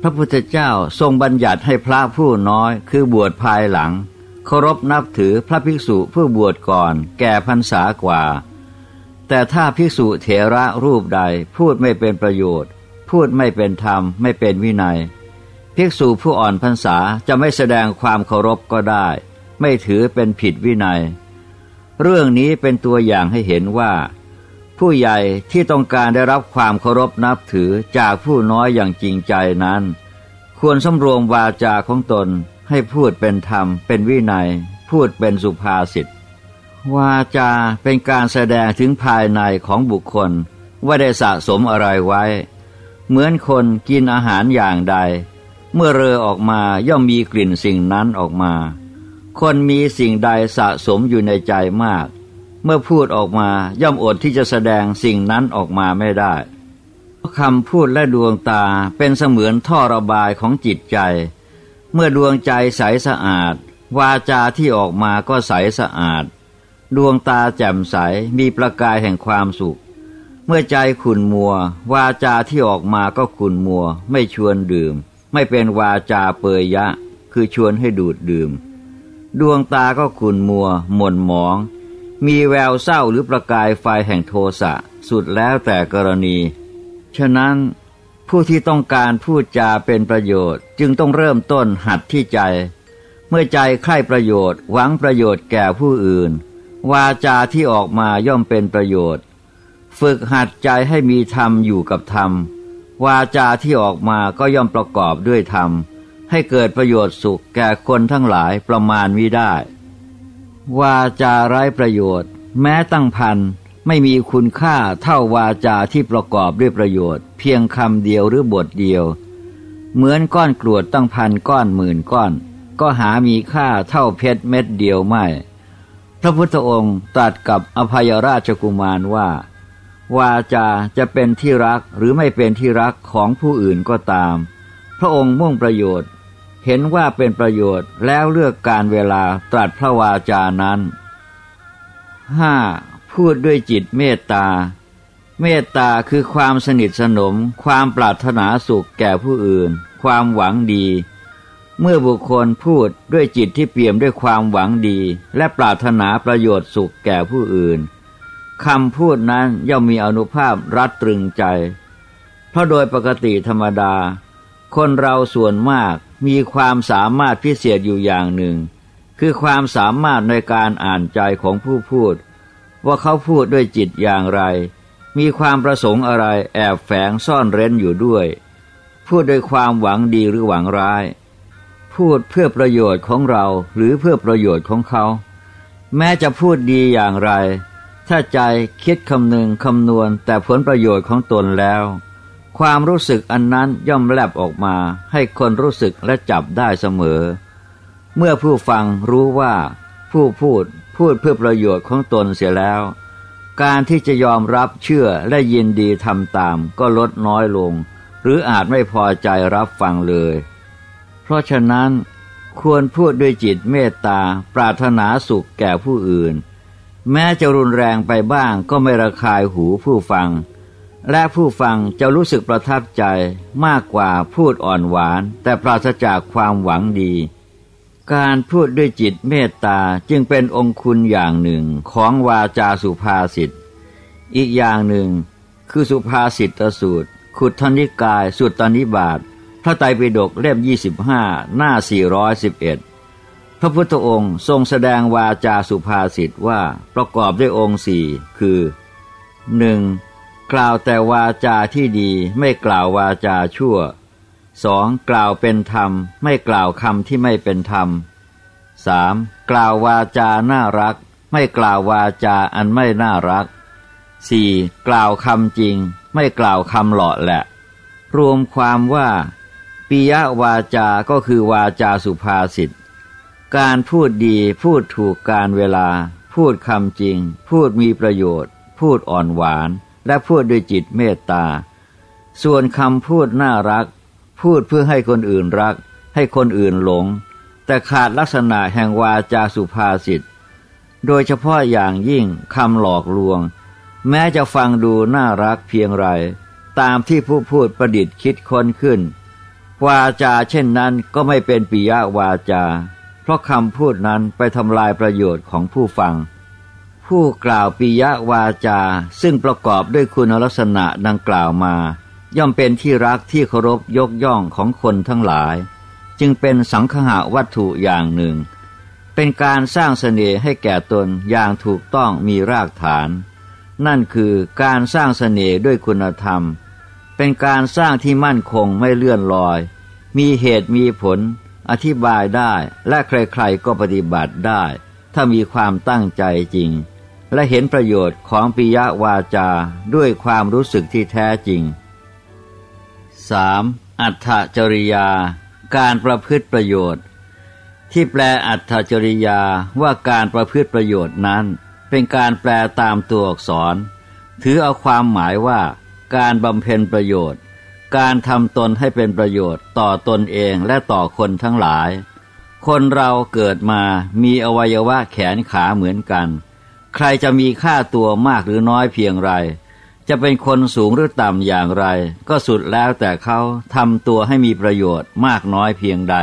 Speaker 1: พระพุทธเจ้าทรงบัญญัติให้พระผู้น้อยคือบวชภายหลังเคารพนับถือพระภิกษุผู้บวชก่อนแก่พรรษากว่า แต่ถ้าภิกษุเถระรูปใดพูดไม่เป็นประโยชน์ พูดไม่เป็นธรรม ไม่เป็นวินัย ภิกษุผู้อ่อนพรรษาจะไม่แสดงความเคารพก็ได้ ไม่ถือเป็นผิดวินัย เรื่องนี้เป็นตัวอย่างให้เห็นว่า ผู้ใหญ่ที่ต้องการได้รับความเคารพนับถือจากผู้น้อยอย่างจริงใจนั้น ควรสำรวมวาจาของตนให้พูดเป็นธรรม เป็นวินัย พูดเป็นสุภาษิตวาจาเป็นการแสดงถึงภายในของบุคคลว่าได้สะสมอะไรไว้ เหมือนคนกินอาหารอย่างใด เมื่อเรอออกมาย่อมมีกลิ่นสิ่งนั้นออกมา คนมีสิ่งใดสะสมอยู่ในใจมาก เมื่อพูดออกมาย่อมอดที่จะแสดงสิ่งนั้นออกมาไม่ได้คำพูดและดวงตาเป็นเสมือนท่อระบายของจิตใจ เมื่อดวงใจใสสะอาด วาจาที่ออกมาก็ใสสะอาด ดวงตาแจ่มใสมีประกายแห่งความสุข เมื่อใจขุนมัว วาจาที่ออกมาก็ขุนมัว ไม่ชวนดื่ม ไม่เป็นวาจาเปยยะ คือชวนให้ดูดดื่ม ดวงตาก็ขุนมัว หม่นหมอง มีแววเศร้าหรือประกายไฟแห่งโทสะสุดแล้วแต่กรณี ฉะนั้นผู้ที่ต้องการพูดจาเป็นประโยชน์ จึงต้องเริ่มต้นหัดที่ใจ เมื่อใจใคร่ประโยชน์ หวังประโยชน์แก่ผู้อื่น วาจาที่ออกมาย่อมเป็นประโยชน์ ฝึกหัดใจให้มีธรรมอยู่กับธรรม วาจาที่ออกมาก็ย่อมประกอบด้วยธรรม ให้เกิดประโยชน์สุขแก่คนทั้งหลายประมาณวิได้ วาจาไร้ประโยชน์ แม้ตั้งพันไม่มีคุณค่าเท่าวาจาที่ประกอบด้วยประโยชน์ เพียงคำเดียวหรือบทเดียว เหมือนก้อนกรวดตั้งพันก้อนหมื่นก้อน ก็หามีค่าเท่าเพชรเม็ดเดียวไม่ พระพุทธองค์ตรัสกับอภัยราชกุมารว่า วาจาจะเป็นที่รักหรือไม่เป็นที่รักของผู้อื่นก็ตาม พระองค์มุ่งประโยชน์ เห็นว่าเป็นประโยชน์แล้วเลือกการเวลาตรัสพระวาจานั้นห้าพูดด้วยจิตเมตตา เมตตาคือความสนิทสนม ความปรารถนาสุขแก่ผู้อื่น ความหวังดี เมื่อบุคคลพูดด้วยจิตที่เปี่ยมด้วยความหวังดี และปรารถนาประโยชน์สุขแก่ผู้อื่นคำพูดนั้นย่อมมีอนุภาพรัดตรึงใจ เพราะโดยปกติธรรมดา คนเราส่วนมาก มีความสามารถพิเศษอยู่อย่างหนึ่ง คือความสามารถในการอ่านใจของผู้พูด ว่าเขาพูดด้วยจิตอย่างไร มีความประสงค์อะไรแอบแฝงซ่อนเร้นอยู่ด้วย พูดด้วยความหวังดีหรือหวังร้าย พูดเพื่อประโยชน์ของเราหรือเพื่อประโยชน์ของเขา แม้จะพูดดีอย่างไร ถ้าใจคิดคำนึงคำนวณแต่ผลประโยชน์ของตนแล้ว ความรู้สึกอันนั้นย่อมแลบออกมาให้คนรู้สึกและจับได้เสมอ เมื่อผู้ฟังรู้ว่าผู้พูดพูดเพื่อประโยชน์ของตนเสียแล้ว การที่จะยอมรับเชื่อและยินดีทำตามก็ลดน้อยลง หรืออาจไม่พอใจรับฟังเลย เพราะฉะนั้นควรพูดด้วยจิตเมตตา ปรารถนาสุขแก่ผู้อื่น แม้จะรุนแรงไปบ้างก็ไม่ระคายหูผู้ฟัง และผู้ฟังจะรู้สึกประทับใจมากกว่าพูดอ่อนหวาน แต่ปราศจากความหวังดี การพูดด้วยจิตเมตตาจึงเป็นองคุณอย่างหนึ่งของวาจาสุภาษิตอีกอย่างหนึ่ง คือสุภาษิตสูตร ขุดธนิกาย สุตตนิบาตพระไตรปิฎกเล่ม 25 หน้า 411 พระพุทธองค์ทรงแสดงวาจาสุภาษิตว่าประกอบด้วยองค์สี่คือ 1. กล่าวแต่วาจาที่ดีไม่กล่าววาจาชั่ว 2. กล่าวเป็นธรรม ไม่กล่าวคำที่ไม่เป็นธรรม 3. กล่าววาจาน่ารัก ไม่กล่าววาจาอันไม่น่ารัก 4. กล่าวคำจริง ไม่กล่าวคำหล่อแหละ รวมความว่าปิยวาจาก็คือวาจาสุภาษิตการพูดดีพูดถูกการเวลา พูดคำจริง พูดมีประโยชน์ พูดอ่อนหวาน และพูดด้วยจิตเมตตา ส่วนคำพูดน่ารัก พูดเพื่อให้คนอื่นรัก ให้คนอื่นหลง แต่ขาดลักษณะแห่งวาจาสุภาษิต โดยเฉพาะอย่างยิ่งคำหลอกลวง แม้จะฟังดูน่ารักเพียงไร ตามที่ผู้พูดประดิษฐ์คิดค้นขึ้น วาจาเช่นนั้นก็ไม่เป็นปิยวาจา เพราะคำพูดนั้นไปทำลายประโยชน์ของผู้ฟัง ผู้กล่าวปิยวาจา ซึ่งประกอบด้วยคุณลักษณะดังกล่าวมา ย่อมเป็นที่รักที่เคารพยกย่องของคนทั้งหลาย จึงเป็นสังคหาวัตถุอย่างหนึ่ง เป็นการสร้างเสน่ห์ให้แก่ตนอย่างถูกต้องมีรากฐาน นั่นคือการสร้างเสน่ห์ด้วยคุณธรรม เป็นการสร้างที่มั่นคงไม่เลื่อนลอย มีเหตุมีผล อธิบายได้และใครๆก็ปฏิบัติได้ ถ้ามีความตั้งใจจริง และเห็นประโยชน์ของปิยวาจาด้วยความรู้สึกที่แท้จริง 3. อัตถจริยา การประพฤติประโยชน์ ที่แปลอัตถจริยาว่าการประพฤติประโยชน์นั้น เป็นการแปลตามตัวอักษร ถือเอาความหมายว่า การบำเพ็ญประโยชน์ การทำตนให้เป็นประโยชน์ต่อตนเองและต่อคนทั้งหลาย คนเราเกิดมามีอวัยวะแขนขาเหมือนกัน ใครจะมีค่าตัวมากหรือน้อยเพียงไร จะเป็นคนสูงหรือต่ำอย่างไร ก็สุดแล้วแต่เขาทำตัวให้มีประโยชน์มากน้อยเพียงใด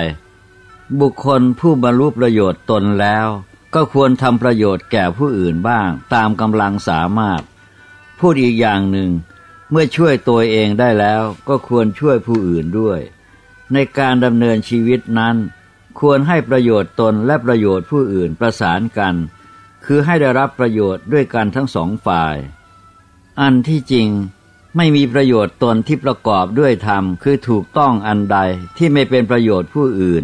Speaker 1: บุคคลผู้บรรลุประโยชน์ตนแล้ว ก็ควรทำประโยชน์แก่ผู้อื่นบ้าง ตามกำลังสามารถ พูดอีกอย่างหนึ่ง เมื่อช่วยตัวเองได้แล้วก็ควรช่วยผู้อื่นด้วย ในการดำเนินชีวิตนั้น ควรให้ประโยชน์ตนและประโยชน์ผู้อื่นประสานกัน คือให้ได้รับประโยชน์ด้วยกันทั้งสองฝ่าย อันที่จริงไม่มีประโยชน์ตนที่ประกอบด้วยธรรม คือถูกต้องอันใดที่ไม่เป็นประโยชน์ผู้อื่น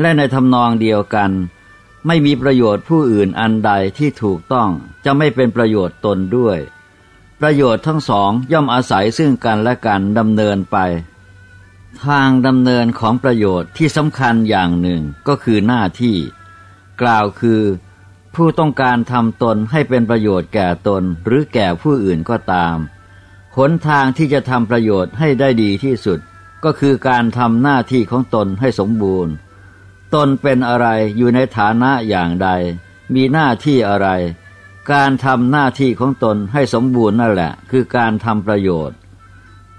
Speaker 1: และในทำนองเดียวกัน ไม่มีประโยชน์ผู้อื่นอันใดที่ถูกต้องจะไม่เป็นประโยชน์ตนด้วย ประโยชน์ทั้งสองย่อมอาศัยซึ่งกันและกันดำเนินไป ทางดำเนินของประโยชน์ที่สำคัญอย่างหนึ่งก็คือหน้าที่ กล่าวคือ ผู้ต้องการทำตนให้เป็นประโยชน์แก่ตนหรือแก่ผู้อื่นก็ตาม หนทางที่จะทำประโยชน์ให้ได้ดีที่สุด ก็คือการทำหน้าที่ของตนให้สมบูรณ์ ตนเป็นอะไรอยู่ในฐานะอย่างใด มีหน้าที่อะไร การทำหน้าที่ของตนให้สมบูรณ์นั่นแหละ คือการทำประโยชน์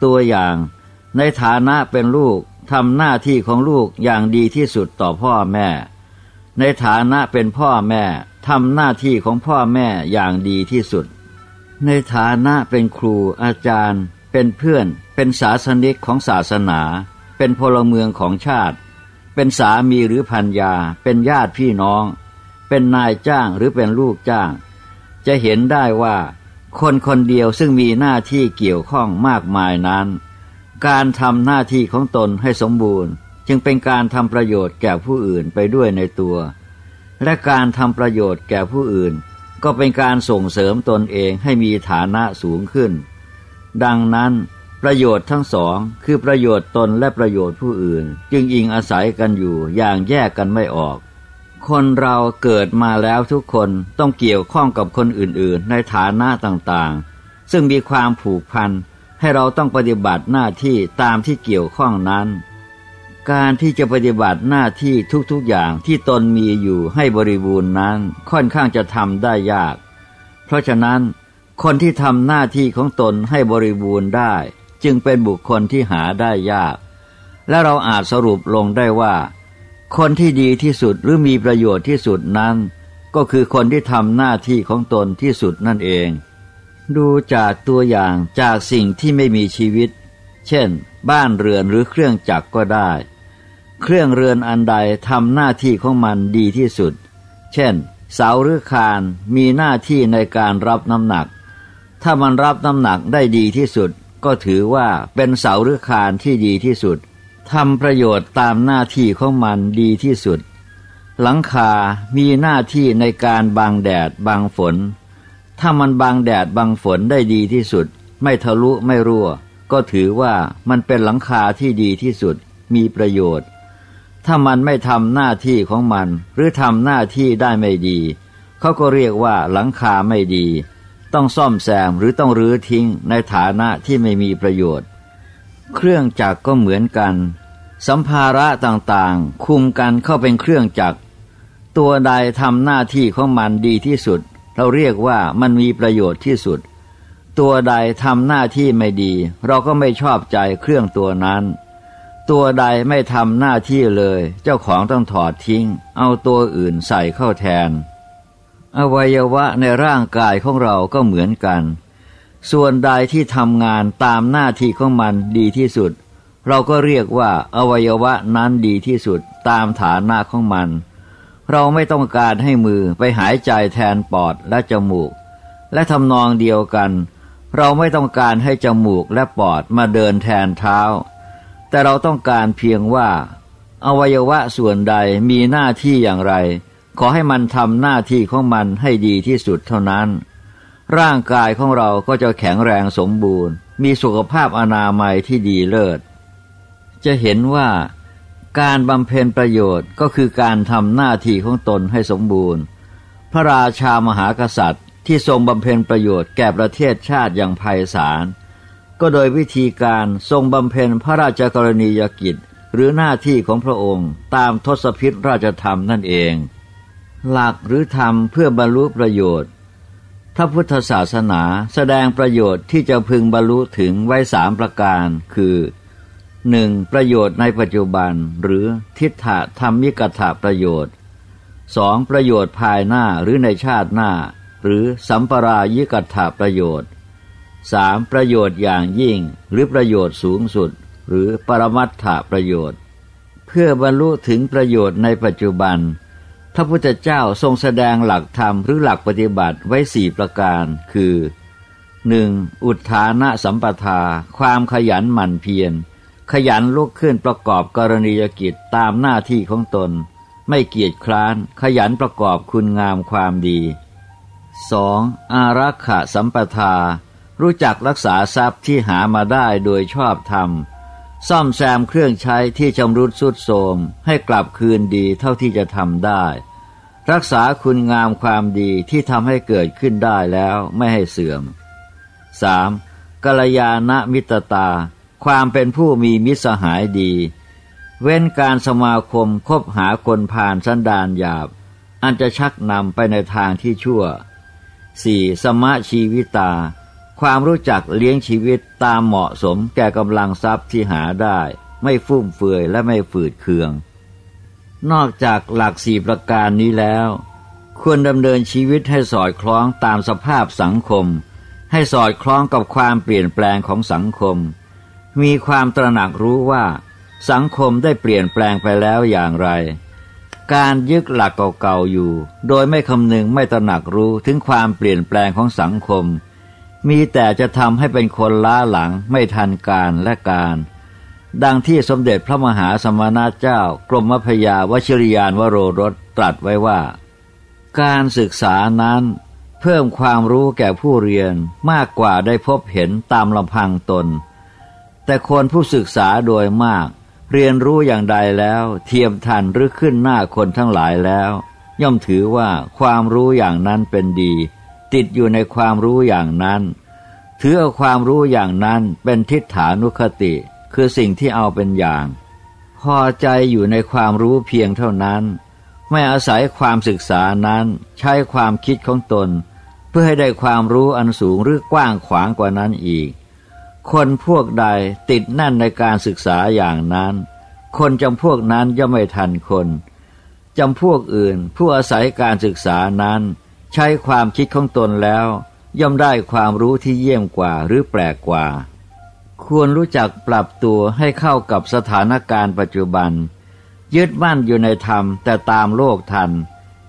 Speaker 1: ตัวอย่างในฐานะเป็นลูกทำหน้าที่ของลูกอย่างดีที่สุดต่อพ่อแม่ ในฐานะเป็นพ่อแม่ทำหน้าที่ของพ่อแม่อย่างดีที่สุด ในฐานะเป็นครูอาจารย์ เป็นเพื่อน เป็นศาสนิกของศาสนา เป็นพลเมืองของชาติ เป็นสามีหรือพันยา เป็นญาติพี่น้อง เป็นนายจ้างหรือเป็นลูกจ้าง จะเห็นได้ว่า คนคนเดียวซึ่งมีหน้าที่เกี่ยวข้องมากมายนั้น การทำหน้าที่ของตนให้สมบูรณ์ จึงเป็นการทำประโยชน์แก่ผู้อื่นไปด้วยในตัว และการทำประโยชน์แก่ผู้อื่น ก็เป็นการส่งเสริมตนเองให้มีฐานะสูงขึ้น ดังนั้น ประโยชน์ทั้งสองคือประโยชน์ตนและประโยชน์ผู้อื่น จึงอิงอาศัยกันอยู่อย่างแยกกันไม่ออก คนเราเกิดมาแล้วทุกคนต้องเกี่ยวข้องกับคนอื่นๆ ในฐานะต่างๆ ซึ่งมีความผูกพันให้เราต้องปฏิบัติหน้าที่ตามที่เกี่ยวข้องนั้น การที่จะปฏิบัติหน้าที่ทุกๆอย่างที่ตนมีอยู่ให้บริบูรณ์นั้นค่อนข้างจะทำได้ยาก เพราะฉะนั้น คนที่ทำหน้าที่ของตนให้บริบูรณ์ได้ จึงเป็นบุคคลที่หาได้ยาก และเราอาจสรุปลงได้ว่า คนที่ดีที่สุดหรือมีประโยชน์ที่สุดนั้น ก็คือคนที่ทำหน้าที่ของตนที่สุดนั่นเอง ดูจากตัวอย่างจากสิ่งที่ไม่มีชีวิต เช่น บ้านเรือนหรือเครื่องจักรก็ได้ เครื่องเรือนอันใดทำหน้าที่ของมันดีที่สุด เช่น เสาหรือคานมีหน้าที่ในการรับน้ำหนัก ถ้ามันรับน้ำหนักได้ดีที่สุด ก็ถือว่าเป็นเสาหรือคานที่ดีที่สุดทำประโยชน์ตามหน้าที่ของมันดีที่สุด หลังคา มีหน้าที่ในการบังแดดบังฝน ถ้ามันบังแดดบังฝนได้ดีที่สุด ไม่ทะลุไม่รั่ว ก็ถือว่ามันเป็นหลังคาที่ดีที่สุด มีประโยชน์ ถ้ามันไม่ทำหน้าที่ของมัน หรือทำหน้าที่ได้ไม่ดี เขาก็เรียกว่าหลังคาไม่ดี ต้องซ่อมแซมหรือต้องรื้อทิ้งในฐานะที่ไม่มีประโยชน์ เครื่องจักรก็เหมือนกัน สัมภาระต่างๆ คุมกันเข้าเป็นเครื่องจักร ตัวใดทำหน้าที่ของมันดีที่สุด เราเรียกว่ามันมีประโยชน์ที่สุด ตัวใดทำหน้าที่ไม่ดี เราก็ไม่ชอบใจเครื่องตัวนั้น ตัวใดไม่ทำหน้าที่เลย เจ้าของต้องถอดทิ้ง เอาตัวอื่นใส่เข้าแทน อวัยวะในร่างกายของเราก็เหมือนกัน ส่วนใดที่ทำงานตามหน้าที่ของมันดีที่สุด เราก็เรียกว่าอวัยวะนั้นดีที่สุดตามฐานะของมัน เราไม่ต้องการให้มือไปหายใจแทนปอดและจมูก และทำนองเดียวกัน เราไม่ต้องการให้จมูกและปอดมาเดินแทนเท้า แต่เราต้องการเพียงว่า อวัยวะส่วนใดมีหน้าที่อย่างไร ขอให้มันทำหน้าที่ของมันให้ดีที่สุดเท่านั้น ร่างกายของเราก็จะแข็งแรงสมบูรณ์ มีสุขภาพอนามัยที่ดีเลิศ จะเห็นว่าการบำเพ็ญประโยชน์ก็คือการทำหน้าที่ของตนให้สมบูรณ์ พระราชามหากษัตริย์ที่ทรงบำเพ็ญประโยชน์แก่ประเทศชาติอย่างไพศาล ก็โดยวิธีการทรงบำเพ็ญพระราชกรณียกิจ หรือหน้าที่ของพระองค์ตามทศพิธราชธรรมนั่นเอง หลักหรือธรรมเพื่อบรรลุประโยชน์พระพุทธศาสนาแสดงประโยชน์ที่จะพึงบรรลุถึงไว้สามประการ คือ 1. ประโยชน์ในปัจจุบันหรือทิฏฐธรรมิกถาประโยชน์ 2. ประโยชน์ภายหน้าหรือในชาติหน้า หรือสัมปรายิกถาประโยชน์ 3. ประโยชน์อย่างยิ่ง หรือประโยชน์สูงสุด หรือปรมัตถประโยชน์ เพื่อบรรลุถึงประโยชน์ในปัจจุบัน พระพุทธเจ้าทรงแสดงหลักธรรมหรือหลักปฏิบัติไว้สี่ประการ คือ 1. อุทานะสัมปทา ความขยันหมั่นเพียร ขยันลุกขึ้นประกอบกรณียกิจตามหน้าที่ของตน ไม่เกียจคร้าน ขยันประกอบคุณงามความดี 2. อารักขะสัมปทา รู้จักรักษาทรัพย์ที่หามาได้โดยชอบธรรม ซ่อมแซมเครื่องใช้ที่ชำรุดสุดโทมให้กลับคืนดีเท่าที่จะทำได้ รักษาคุณงามความดีที่ทำให้เกิดขึ้นได้แล้วไม่ให้เสื่อม 3. กัลยาณมิตรตา ความเป็นผู้มีมิตรสหายดี เว้นการสมาคมคบหาคนผ่านสันดานหยาบ อันจะชักนำไปในทางที่ชั่ว 4. สมะชีวิตา ความรู้จักเลี้ยงชีวิตตามเหมาะสมแก่กำลังทรัพย์ที่หาได้ ไม่ฟุ่มเฟือยและไม่ฝืดเคือง นอกจากหลักสี่ประการนี้แล้ว ควรดำเนินชีวิตให้สอดคล้องตามสภาพสังคม ให้สอดคล้องกับความเปลี่ยนแปลงของสังคม มีความตระหนักรู้ว่า สังคมได้เปลี่ยนแปลงไปแล้วอย่างไร การยึดหลักเก่าๆอยู่ โดยไม่คำนึงไม่ตระหนักรู้ถึงความเปลี่ยนแปลงของสังคม มีแต่จะทำให้เป็นคนล้าหลังไม่ทันการและการ ดังที่สมเด็จพระมหาสมณเจ้ากรมพยาวชิริยานวโรรสตรัสไว้ว่า การศึกษานั้น เพิ่มความรู้แก่ผู้เรียนมากกว่าได้พบเห็นตามลำพังตน แต่คนผู้ศึกษาโดยมาก เรียนรู้อย่างใดแล้วเทียมทันหรือขึ้นหน้าคนทั้งหลายแล้ว ย่อมถือว่าความรู้อย่างนั้นเป็นดี ติดอยู่ในความรู้อย่างนั้น ถือเอาความรู้อย่างนั้นเป็นทิฏฐานุคติ คือสิ่งที่เอาเป็นอย่าง พอใจอยู่ในความรู้เพียงเท่านั้น ไม่อาศัยความศึกษานั้นใช้ความคิดของตน เพื่อให้ได้ความรู้อันสูงหรือกว้างขวางกว่านั้นอีก คนพวกใดติดแน่นในการศึกษาอย่างนั้น คนจำพวกนั้นย่อมไม่ทันคนจำพวกอื่นผู้อาศัยการศึกษานั้น ใช้ความคิดของตนแล้ว ย่อมได้ความรู้ที่เยี่ยมกว่าหรือแปลกกว่า ควรรู้จักปรับตัวให้เข้ากับสถานการณ์ปัจจุบัน ยึดมั่นอยู่ในธรรมแต่ตามโลกทัน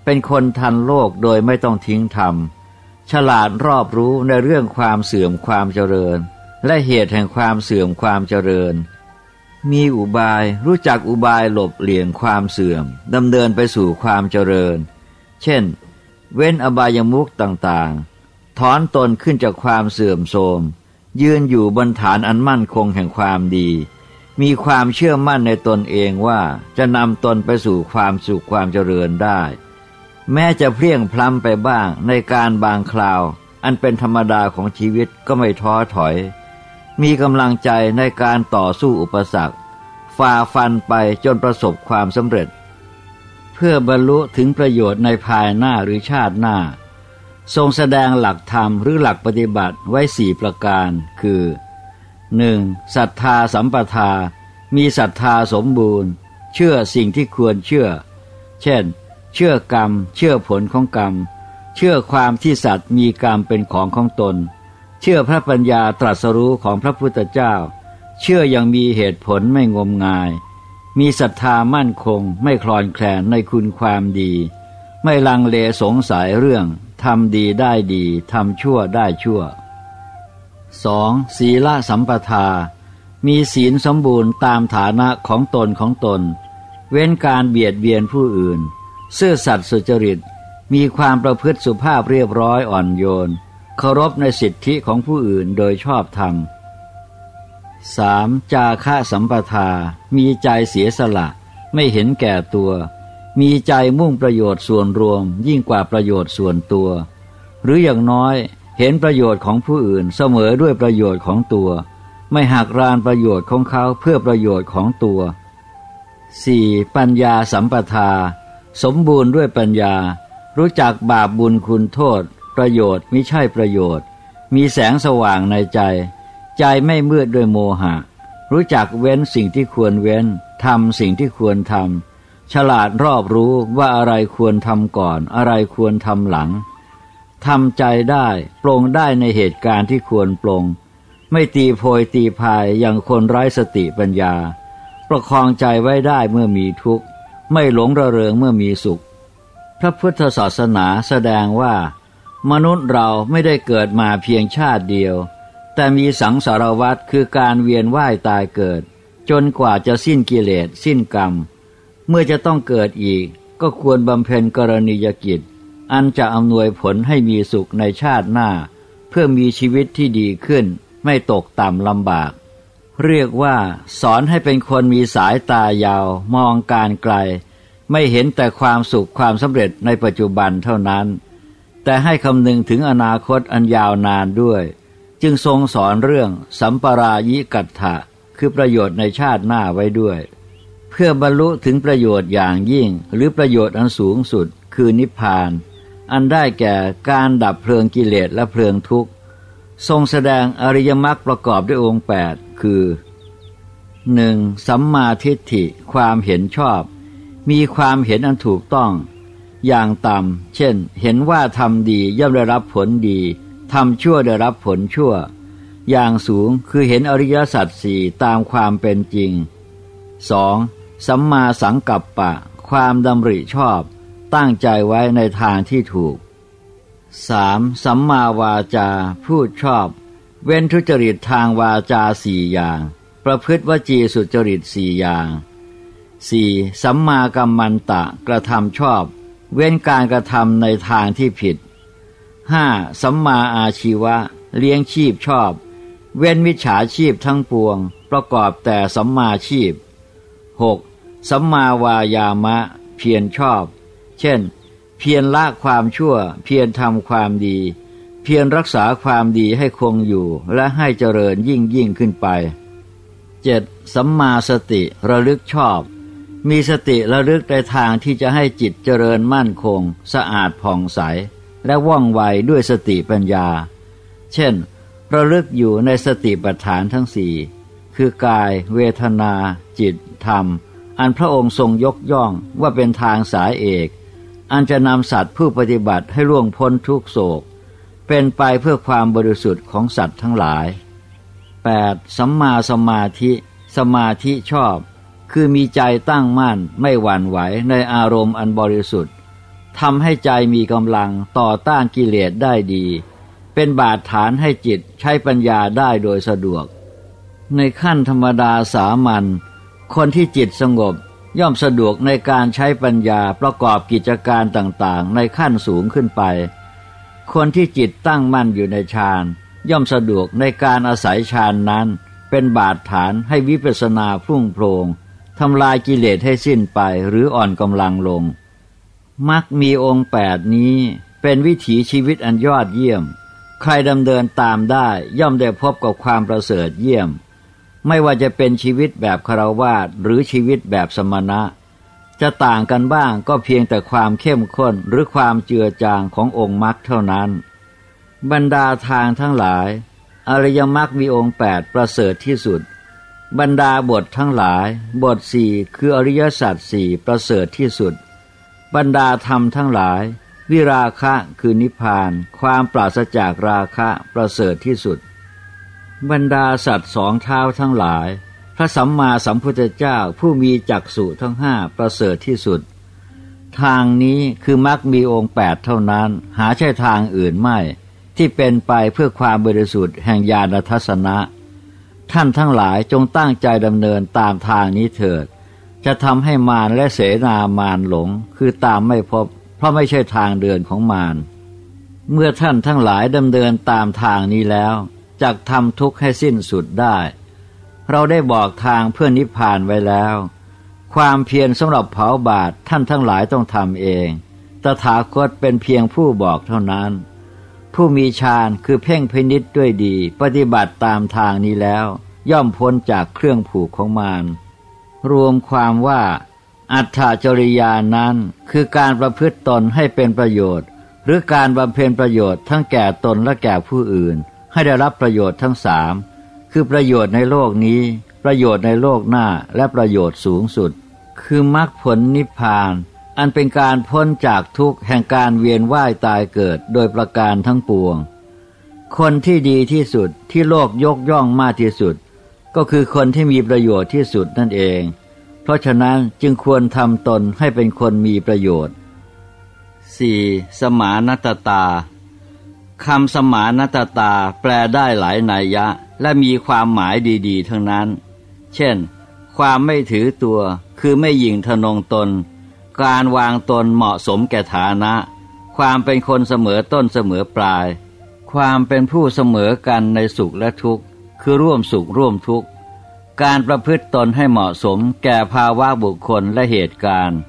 Speaker 1: เป็นคนทันโลกโดยไม่ต้องทิ้งธรรม ฉลาดรอบรู้ในเรื่องความเสื่อมความเจริญ และเหตุแห่งความเสื่อมความเจริญมีอุบายรู้จักอุบายหลบเหลี่ยงความเสื่อมดำเนินไปสู่ความเจริญ เช่น เว้นอบายมุกต่างๆ ถอนตนขึ้นจากความเสื่อมโทรม ยืนอยู่บนฐานอันมั่นคงแห่งความดี มีความเชื่อมั่นในตนเองว่าจะนำตนไปสู่ความสุขความเจริญได้ แม้จะเพลียงพล้ำไปบ้างในการบางคราว อันเป็นธรรมดาของชีวิตก็ไม่ท้อถอย มีกำลังใจในการต่อสู้อุปสรรคฝ่าฟันไปจนประสบความสำเร็จ เพื่อบรรลุถึงประโยชน์ในภายหน้าหรือชาติหน้า ทรงแสดงหลักธรรมหรือหลักปฏิบัติไว้สี่ประการ คือ 1. ศรัทธาสัมปทา มีศรัทธาสมบูรณ์ เชื่อสิ่งที่ควรเชื่อ เช่น เชื่อกรรม เชื่อผลของกรรม เชื่อความที่สัตว์มีกรรมเป็นของของตน เชื่อพระปัญญาตรัสรู้ของพระพุทธเจ้า เชื่อยังมีเหตุผลไม่งมงาย มีศรัทธามั่นคงไม่คลอนแคลนในคุณความดี ไม่ลังเลสงสัยเรื่องทำดีได้ดีทำชั่วได้ชั่ว 2. ศีลสัมปทา มีศีลสมบูรณ์ตามฐานะของตนของตน เว้นการเบียดเบียนผู้อื่น ซื่อสัตย์สุจริต มีความประพฤติสุภาพเรียบร้อยอ่อนโยนเคารพในสิทธิของผู้อื่นโดยชอบธรรม 3. จาค่าสัมปทา มีใจเสียสละ ไม่เห็นแก่ตัว มีใจมุ่งประโยชน์ส่วนรวม ยิ่งกว่าประโยชน์ส่วนตัว หรืออย่างน้อยเห็นประโยชน์ของผู้อื่นเสมอด้วยประโยชน์ของตัว ไม่หักรานประโยชน์ของเขาเพื่อประโยชน์ของตัว 4. ปัญญาสัมปทา สมบูรณ์ด้วยปัญญา รู้จักบาปบุญคุณโทษ ประโยชน์ไมิใช่ประโยชน์ มีแสงสว่างในใจ ใจไม่มืดด้วยโมหะ รู้จักเว้นสิ่งที่ควรเว้นทำสิ่งที่ควรทำฉลาดรอบรู้ว่าอะไรควรทำก่อน อะไรควรทำหลังทำใจได้ปรงได้ในเหตุการณ์ที่ควรปรงไม่ตีโพยตีพายอย่างคนไร้สติปัญญา ประคองใจไว้ได้เมื่อมีทุกข์ ไม่หลงระเริงเมื่อมีสุข พระพุทธศาสนาแสดงว่า มนุษย์เราไม่ได้เกิดมาเพียงชาติเดียว แต่มีสังสารวัตรคือการเวียนว่ายตายเกิด จนกว่าจะสิ้นกิเลสสิ้นกรรม เมื่อจะต้องเกิดอีกก็ควรบำเพ็ญกรณียกิจ อันจะอำนวยผลให้มีสุขในชาติหน้า เพื่อมีชีวิตที่ดีขึ้น ไม่ตกต่ำลำบาก เรียกว่าสอนให้เป็นคนมีสายตายาว มองการไกล ไม่เห็นแต่ความสุขความสำเร็จในปัจจุบันเท่านั้น แต่ให้คำนึงถึงอนาคตอันยาวนานด้วย จึงทรงสอนเรื่องสัมปรายิกัตถะคือประโยชน์ในชาติหน้าไว้ด้วย เพื่อบรรลุถึงประโยชน์อย่างยิ่ง หรือประโยชน์อันสูงสุด คือนิพพาน อันได้แก่การดับเพลิงกิเลสและเพลิงทุกข์ ทรงแสดงอริยมรรคประกอบด้วยองค์ 8 คือ 1. สัมมาทิฏฐิความเห็นชอบ มีความเห็นอันถูกต้อง อย่างต่ำเช่น เห็นว่าทำดีย่อมได้รับผลดี ทำชั่วได้รับผลชั่ว อย่างสูงคือเห็นอริยสัจสี่ตามความเป็นจริง 2. สัมมาสังกัปปะ ความดำริชอบ ตั้งใจไว้ในทางที่ถูก 3. สัมมาวาจา พูดชอบ เว้นทุจริตทางวาจาสี่อย่าง ประพฤติวจีสุจริตสี่อย่าง 4. สัมมากัมมันตะกระทำชอบ เว้นการกระทำในทางที่ผิด 5. สัมมาอาชีวะ เลี้ยงชีพชอบ เว้นมิจฉาชีพทั้งปวง ประกอบแต่สัมมาชีพ 6. สัมมาวายามะ เพียรชอบ เช่น เพียรละความชั่ว เพียรทำความดี เพียรรักษาความดีให้คงอยู่และให้เจริญยิ่งยิ่งขึ้นไป 7. สัมมาสติระลึกชอบ มีสติระลึกในทางที่จะให้จิตเจริญมั่นคง สะอาดผ่องใส และว่องไวด้วยสติปัญญา เช่น ระลึกอยู่ในสติปัฏฐานทั้งสี่คือกาย เวทนา จิต ธรรม อันพระองค์ทรงยกย่องว่าเป็นทางสายเอก อันจะนำสัตว์ผู้ปฏิบัติให้ล่วงพ้นทุกโศก เป็นไปเพื่อความบริสุทธิ์ของสัตว์ทั้งหลาย 8. สัมมาสมาธิ สมาธิชอบ คือมีใจตั้งมั่นไม่หวั่นไหวในอารมณ์อันบริสุทธิ์ ทำให้ใจมีกำลังต่อต้านกิเลสได้ดี เป็นบาดฐานให้จิตใช้ปัญญาได้โดยสะดวก ในขั้นธรรมดาสามัญคนที่จิตสงบย่อมสะดวกในการใช้ปัญญาประกอบกิจการต่างๆ ในขั้นสูงขึ้นไป คนที่จิตตั้งมั่นอยู่ในฌานย่อมสะดวกในการอาศัยฌานนั้น เป็นบาดฐานให้วิปัสสนาพุ่งโพรงทำลายกิเลสให้สิ้นไปหรืออ่อนกำลังลง มักมีองค์แปดนี้เป็นวิถีชีวิตอันยอดเยี่ยม ใครดำเดินตามได้ย่อมได้พบกับความประเสริฐเยี่ยม ไม่ว่าจะเป็นชีวิตแบบคารวาสหรือชีวิตแบบสมณะ จะต่างกันบ้างก็เพียงแต่ความเข้มข้นหรือความเจือจางขององค์มรรคเท่านั้น บรรดาทางทั้งหลาย อริยมรรคมีองค์แปดประเสริฐที่สุด บรรดาบททั้งหลาย บทสี่คืออริยสัจสี่ประเสริฐที่สุด บรรดาธรรมทั้งหลาย วิราคะคือนิพพาน ความปราศจากราคะประเสริฐที่สุด บรรดาสัตว์สองเท้าทั้งหลาย พระสัมมาสัมพุทธเจ้าผู้มีจักษุทั้งห้าประเสริฐที่สุด ทางนี้คือมรรคมีองค์แปดเท่านั้น หาใช่ทางอื่นไม่ ที่เป็นไปเพื่อความบริสุทธิ์แห่งญาณทัศนะ ท่านทั้งหลายจงตั้งใจดำเนินตามทางนี้เถิด จะทำให้มารและเสนามารหลง คือตามไม่พบ เพราะไม่ใช่ทางเดินของมาร เมื่อท่านทั้งหลายดำเนินตามทางนี้แล้วจักทำทุกข์ให้สิ้นสุดได้ เราได้บอกทางเพื่อนิพพานไว้แล้ว ความเพียรสำหรับเผาบาตท่านทั้งหลายต้องทำเองตถาคตเป็นเพียงผู้บอกเท่านั้น ผู้มีฌานคือเพ่งพินิษด้วยดี ปฏิบัติตามทางนี้แล้ว ย่อมพ้นจากเครื่องผูกของมาร รวมความว่า อัตถจริยานั้นคือการประพฤติตนให้เป็นประโยชน์ หรือการบำเพ็ญประโยชน์ทั้งแก่ตนและแก่ผู้อื่น ให้ได้รับประโยชน์ทั้งสามคือประโยชน์ในโลกนี้ ประโยชน์ในโลกหน้าและประโยชน์สูงสุด คือมรรคผลนิพพาน อันเป็นการพ้นจากทุกข์แห่งการเวียนว่ายตายเกิดโดยประการทั้งปวง คนที่ดีที่สุดที่โลกยกย่องมากที่สุด ก็คือคนที่มีประโยชน์ที่สุดนั่นเอง เพราะฉะนั้นจึงควรทำตนให้เป็นคนมีประโยชน์ 4. สมานตตาคำสมานตตาแปลได้หลายนัยยะ และมีความหมายดีๆ ทั้งนั้น เช่น ความไม่ถือตัว คือไม่หยิ่งทนงตน การวางตนเหมาะสมแก่ฐานะ ความเป็นคนเสมอต้นเสมอปลาย ความเป็นผู้เสมอกันในสุขและทุกข์ คือร่วมสุขร่วมทุกข์ การประพฤติตนให้เหมาะสมแก่ภาวะบุคคลและเหตุการณ์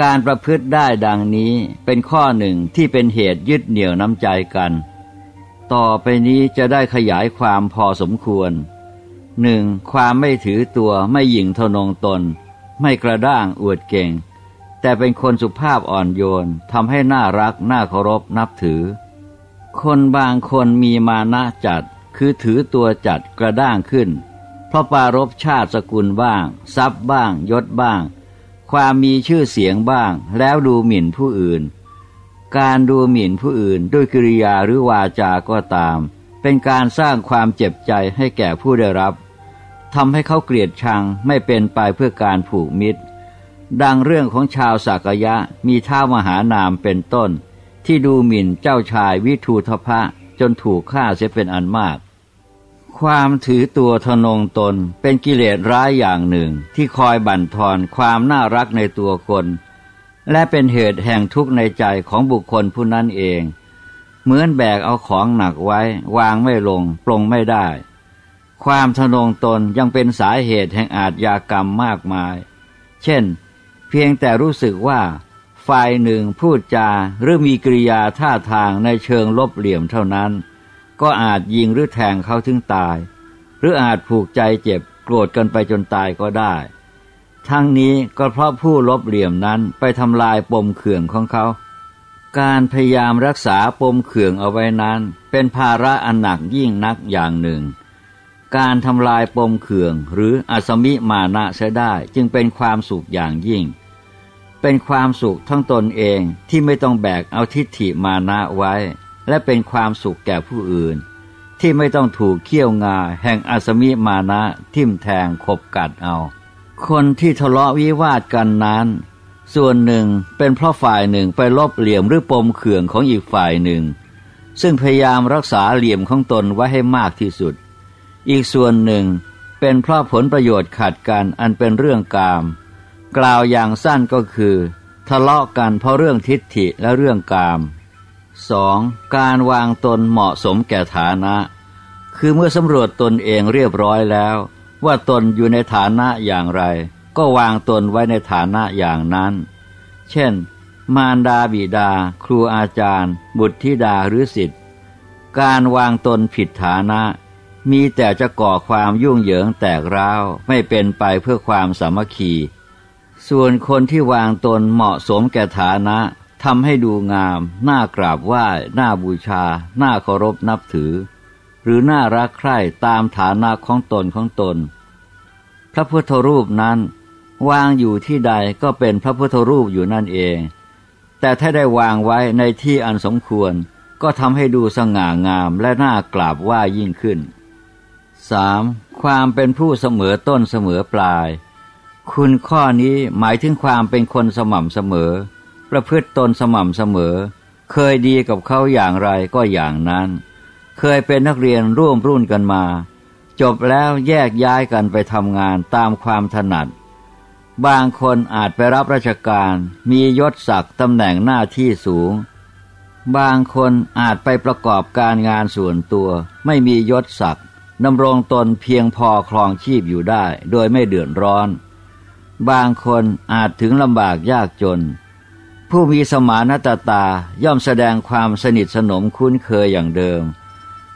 Speaker 1: การประพฤติได้ดังนี้เป็นข้อหนึ่งที่เป็นเหตุยึดเหนี่ยวน้ำใจกัน ต่อไปนี้จะได้ขยายความพอสมควรหนึ่งความไม่ถือตัวไม่หยิ่งทนงตน ไม่กระด้างอวดเก่ง แต่เป็นคนสุภาพอ่อนโยนทำให้น่ารักน่าเคารพนับถือ คนบางคนมีมานะจัด คือถือตัวจัดกระด้างขึ้น เพราะปารบชาติสกุลบ้าง ทรัพย์บ้าง ยศบ้าง ความมีชื่อเสียงบ้าง แล้วดูหมิ่นผู้อื่น การดูหมิ่นผู้อื่นด้วยกิริยาหรือวาจาก็ตาม เป็นการสร้างความเจ็บใจให้แก่ผู้ได้รับทำให้เขาเกลียดชังไม่เป็นไปเพื่อการผูกมิตร ดังเรื่องของชาวสากยะมีท้ามหานามเป็นต้น ที่ดูหมิ่นเจ้าชายวิทูทพะ จนถูกฆ่าเสียเป็นอันมาก ความถือตัวทนงตนเป็นกิเลสร้ายอย่างหนึ่งที่คอยบั่นทอนความน่ารักในตัวคน และเป็นเหตุแห่งทุกข์ในใจของบุคคลผู้นั้นเอง เหมือนแบกเอาของหนักไว้ วางไม่ลง ปลงไม่ได้ ความทนงตนยังเป็นสาเหตุแห่งอาทยากรรมมากมาย เช่น เพียงแต่รู้สึกว่า ฝ่ายหนึ่งพูดจาหรือมีกริยาท่าทางในเชิงลบเหลี่ยมเท่านั้น ก็อาจยิงหรือแทงเขาถึงตาย หรืออาจผูกใจเจ็บโกรธกันไปจนตายก็ได้ ทั้งนี้ก็เพราะผู้ลบเหลี่ยมนั้นไปทำลายปมเขื่องของเขา การพยายามรักษาปมเขื่องเอาไว้นั้น เป็นภาระอันหนักยิ่งนักอย่างหนึ่ง การทำลายปมเขื่องหรืออสมิมานะเสียได้จึงเป็นความสุขอย่างยิ่ง เป็นความสุขทั้งตนเองที่ไม่ต้องแบกเอาทิฏฐิมานะไว้ และเป็นความสุขแก่ผู้อื่น ที่ไม่ต้องถูกเขี้ยวงาแห่งอสมิมานะทิ่มแทงขบกัดเอา คนที่ทะเลาะวิวาทกันนั้น ส่วนหนึ่งเป็นเพราะฝ่ายหนึ่งไปลบเหลี่ยมหรือปมเขื่องของอีกฝ่ายหนึ่ง ซึ่งพยายามรักษาเหลี่ยมของตนไว้ให้มากที่สุด อีกส่วนหนึ่งเป็นเพราะผลประโยชน์ขัดกันอันเป็นเรื่องกาม กล่าวอย่างสั้นก็คือ ทะเลาะกันเพราะเรื่องทิฏฐิและเรื่องกาม 2. การวางตนเหมาะสมแก่ฐานะ คือเมื่อสำรวจตนเองเรียบร้อยแล้ว ว่าตนอยู่ในฐานะอย่างไร ก็วางตนไว้ในฐานะอย่างนั้น เช่น มารดาบิดา ครูอาจารย์ บุตรธิดาหรือสิทธิ์การวางตนผิดฐานะ มีแต่จะก่อความยุ่งเหยิงแตกร้าว ไม่เป็นไปเพื่อความสามัคคี ส่วนคนที่วางตนเหมาะสมแก่ฐานะทำให้ดูงาม น่ากราบไหว้ น่าบูชา น่าเคารพนับถือ หรือน่ารักใคร่ตามฐานะของตนของตน พระพุทธรูปนั้น วางอยู่ที่ใดก็เป็นพระพุทธรูปอยู่นั่นเอง แต่ถ้าได้วางไว้ในที่อันสมควร ก็ทำให้ดูสง่างามและน่ากราบไหว้ยิ่งขึ้น 3. ความเป็นผู้เสมอต้นเสมอปลาย คุณข้อนี้หมายถึงความเป็นคนสม่ำเสมอ ประพฤติตนสม่ำเสมอ เคยดีกับเขาอย่างไรก็อย่างนั้น เคยเป็นนักเรียนร่วมรุ่นกันมา จบแล้วแยกย้ายกันไปทำงานตามความถนัด บางคนอาจไปรับราชการมียศศักดิ์ตำแหน่งหน้าที่สูง บางคนอาจไปประกอบการงานส่วนตัว ไม่มียศศักดิ์ดำรงตนเพียงพอครองชีพอยู่ได้ โดยไม่เดือดร้อน บางคนอาจถึงลำบากยากจน ผู้มีสมานตาตาย่อมแสดงความสนิทสนมคุ้นเคยอย่างเดิม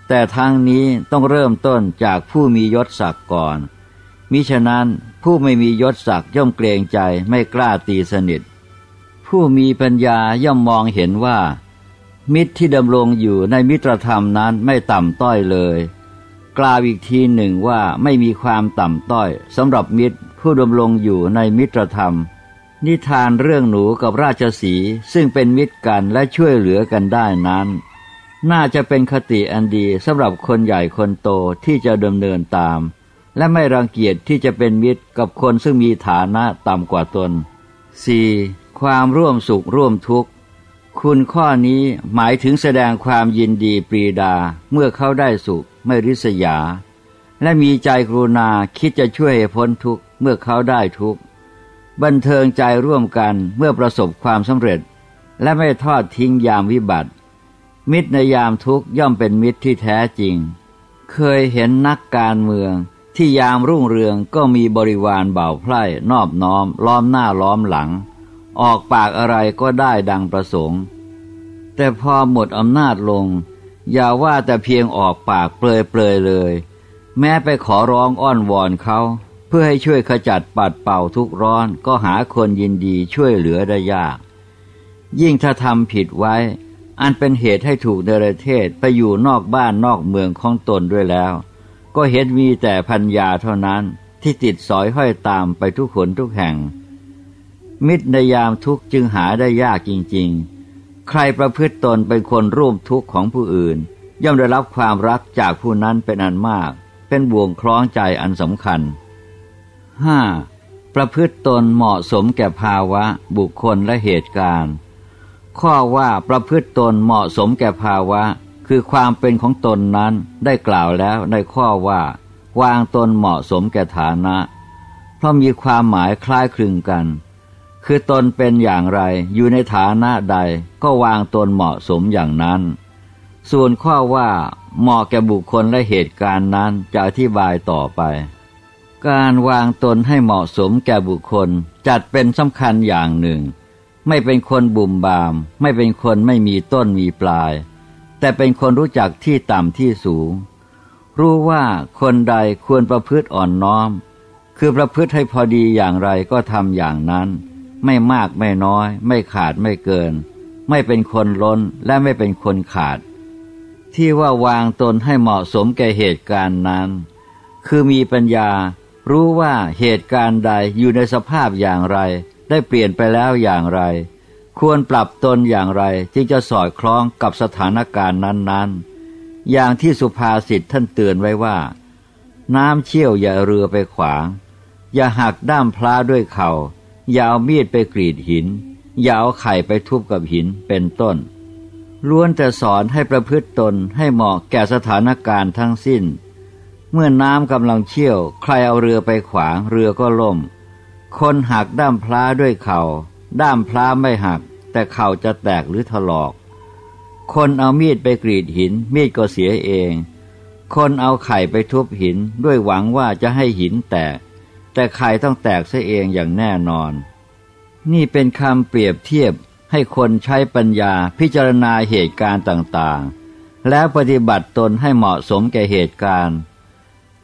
Speaker 1: แต่ทางนี้ต้องเริ่มต้นจากผู้มียศศักดิ์ก่อน มิฉะนั้นผู้ไม่มียศศักดิ์ย่อมเกรงใจไม่กล้าตีสนิท ผู้มีปัญญาย่อมมองเห็นว่า มิตรที่ดำรงอยู่ในมิตรธรรมนั้นไม่ต่ำต้อยเลย กล่าวอีกทีหนึ่งว่าไม่มีความต่ำต้อยสำหรับมิตร ผู้ดำรงอยู่ในมิตรธรรม นิทานเรื่องหนูกับราชสีซึ่งเป็นมิตรกันและช่วยเหลือกันได้นั้น น่าจะเป็นคติอันดีสำหรับคนใหญ่คนโตที่จะดำเนินตาม และไม่รังเกียจที่จะเป็นมิตรกับคนซึ่งมีฐานะต่ำกว่าตน 4. ความร่วมสุขร่วมทุกข์คุณข้อนี้หมายถึงแสดงความยินดีปรีดาเมื่อเขาได้สุขไม่ริษยา และมีใจกรุณาคิดจะช่วยพ้นทุกข์ เมื่อเขาได้ทุกข์ บันเทิงใจร่วมกันเมื่อประสบความสำเร็จ และไม่ทอดทิ้งยามวิบัติ มิตรในยามทุกข์ย่อมเป็นมิตรที่แท้จริง เคยเห็นนักการเมืองที่ยามรุ่งเรืองก็มีบริวารเบาไพร่นอบน้อม ล้อมหน้าล้อมหลัง ออกปากอะไรก็ได้ดังประสงค์ แต่พอหมดอำนาจลง อย่าว่าแต่เพียงออกปากเปลยเปลยเลย แม้ไปขอร้องอ้อนวอนเขา เพื่อให้ช่วยขจัดปัดเป่าทุกร้อนก็หาคนยินดีช่วยเหลือได้ยาก ยิ่งถ้าทำผิดไว้ อันเป็นเหตุให้ถูกเดรเทศไปอยู่นอกบ้านนอกเมืองของตนด้วยแล้ว ก็เห็นมีแต่พัญญาเท่านั้นที่ติดสอยห้อยตามไปทุกขนทุกแห่ง มิตรในยามทุกจึงหาได้ยากจริง ๆ ใครประพฤติตนเป็นคนร่วมทุกข์ของผู้อื่น ย่อมได้รับความรักจากผู้นั้นเป็นอันมาก เป็นบ่วงคล้องใจอันสำคัญ ห้าประพฤติตนเหมาะสมแก่ภาวะ บุคคลและเหตุการณ์ ข้อว่าประพฤติตนเหมาะสมแก่ภาวะ คือความเป็นของตนนั้นได้กล่าวแล้วในข้อว่า วางตนเหมาะสมแก่ฐานะ เพราะมีความหมายคล้ายคลึงกัน คือตนเป็นอย่างไรอยู่ในฐานะใดก็วางตนเหมาะสมอย่างนั้น ส่วนข้อว่าเหมาะแก่บุคคลและเหตุการณ์นั้นจะอธิบายต่อไป การวางตนให้เหมาะสมแก่บุคคลจัดเป็นสำคัญอย่างหนึ่ง ไม่เป็นคนบุ่มบาม ไม่เป็นคนไม่มีต้นมีปลาย แต่เป็นคนรู้จักที่ต่ำที่สูง รู้ว่าคนใดควรประพฤติอ่อนน้อม คือประพฤติให้พอดีอย่างไรก็ทำอย่างนั้น ไม่มากไม่น้อย ไม่ขาดไม่เกิน ไม่เป็นคนล้นและไม่เป็นคนขาด ที่ว่าวางตนให้เหมาะสมแก่เหตุการณ์นั้น คือมีปัญญา รู้ว่าเหตุการณ์ใดอยู่ในสภาพอย่างไร ได้เปลี่ยนไปแล้วอย่างไร ควรปรับตนอย่างไรจึงจะสอดคล้องกับสถานการณ์นั้นๆ อย่างที่สุภาษิตท่านเตือนไว้ว่า น้ำเชี่ยวอย่าเรือไปขวาง อย่าหักด้ามพลาด้วยเขา่าอย่าเอามีดไปกรีดหิน อย่าเอาไข่ไปทุบกับหินเป็นต้นล้วนแต่สอนให้ประพฤติตนให้เหมาะแก่สถานการณ์ทั้งสิ้น เมื่อน้ำกำลังเชี่ยว ใครเอาเรือไปขวาง เรือก็ล่ม คนหักด้ามพลาด้วยเขา่า ด้ามพลาไม่หัก แต่เข่าจะแตกหรือถลอก คนเอามีดไปกรีดหิน มีดก็เสียเอง คนเอาไข่ไปทุบหินด้วยหวังว่าจะให้หินแตก แต่ไข่ต้องแตกซะเองอย่างแน่นอน นี่เป็นคำเปรียบเทียบให้คนใช้ปัญญาพิจารณาเหตุการณ์ต่างๆ แล้วปฏิบัติตนให้เหมาะสมแก่เหตุการณ์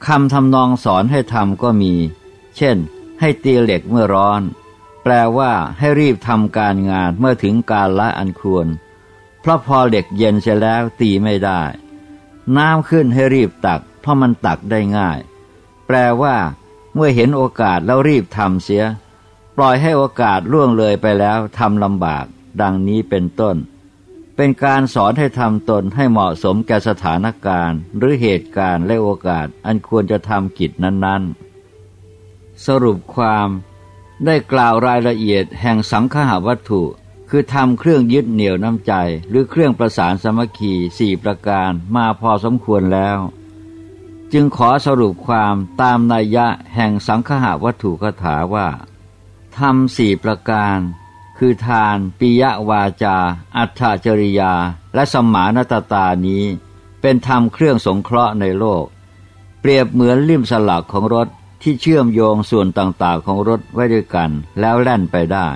Speaker 1: คำทำนองสอนให้ทำก็มี เช่น ให้ตีเหล็กเมื่อร้อน แปลว่าให้รีบทำการงานเมื่อถึงการละอันควร เพราะพอเหล็กเย็นเสียแล้วตีไม่ได้ น้ำขึ้นให้รีบตัก เพราะมันตักได้ง่าย แปลว่า เมื่อเห็นโอกาสแล้วรีบทำเสีย ปล่อยให้โอกาสล่วงเลยไปแล้วทำลำบาก ดังนี้เป็นต้น เป็นการสอนให้ทำตนให้เหมาะสมแก่สถานการณ์ หรือเหตุการณ์และโอกาสอันควรจะทำกิจนั้น ๆ สรุปความได้กล่าวรายละเอียดแห่งสังขาวัตถุ คือทำเครื่องยึดเหนี่ยวน้ำใจ หรือเครื่องประสานสมัคคีสี่ประการมาพอสมควรแล้ว จึงขอสรุปความตามนัยยะแห่งสังขาวัตถุคถาว่าทำสี่ประการ คือทาน ปิยวาจา อัตถจริยา และสมานตตานี้ เป็นธรรมเครื่องสงเคราะห์ในโลก เปรียบเหมือนลิ่มสลักของรถที่เชื่อมโยงส่วนต่างๆของรถไว้ด้วยกัน แล้วแล่นไปได้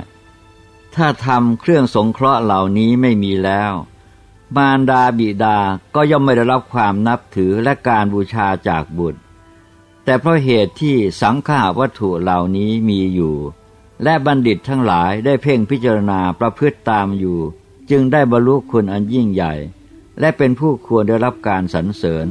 Speaker 1: ถ้าทำเครื่องสงเคราะห์เหล่านี้ไม่มีแล้ว มารดาบิดาก็ย่อมไม่ได้รับความนับถือและการบูชาจากบุตร แต่เพราะเหตุที่สังขาวัตถุเหล่านี้มีอยู่ และบัณฑิตทั้งหลายได้เพ่งพิจารณาประพฤติตามอยู่ จึงได้บรรลุคุณอันยิ่งใหญ่ และเป็นผู้ควรได้รับการสรรเสริญ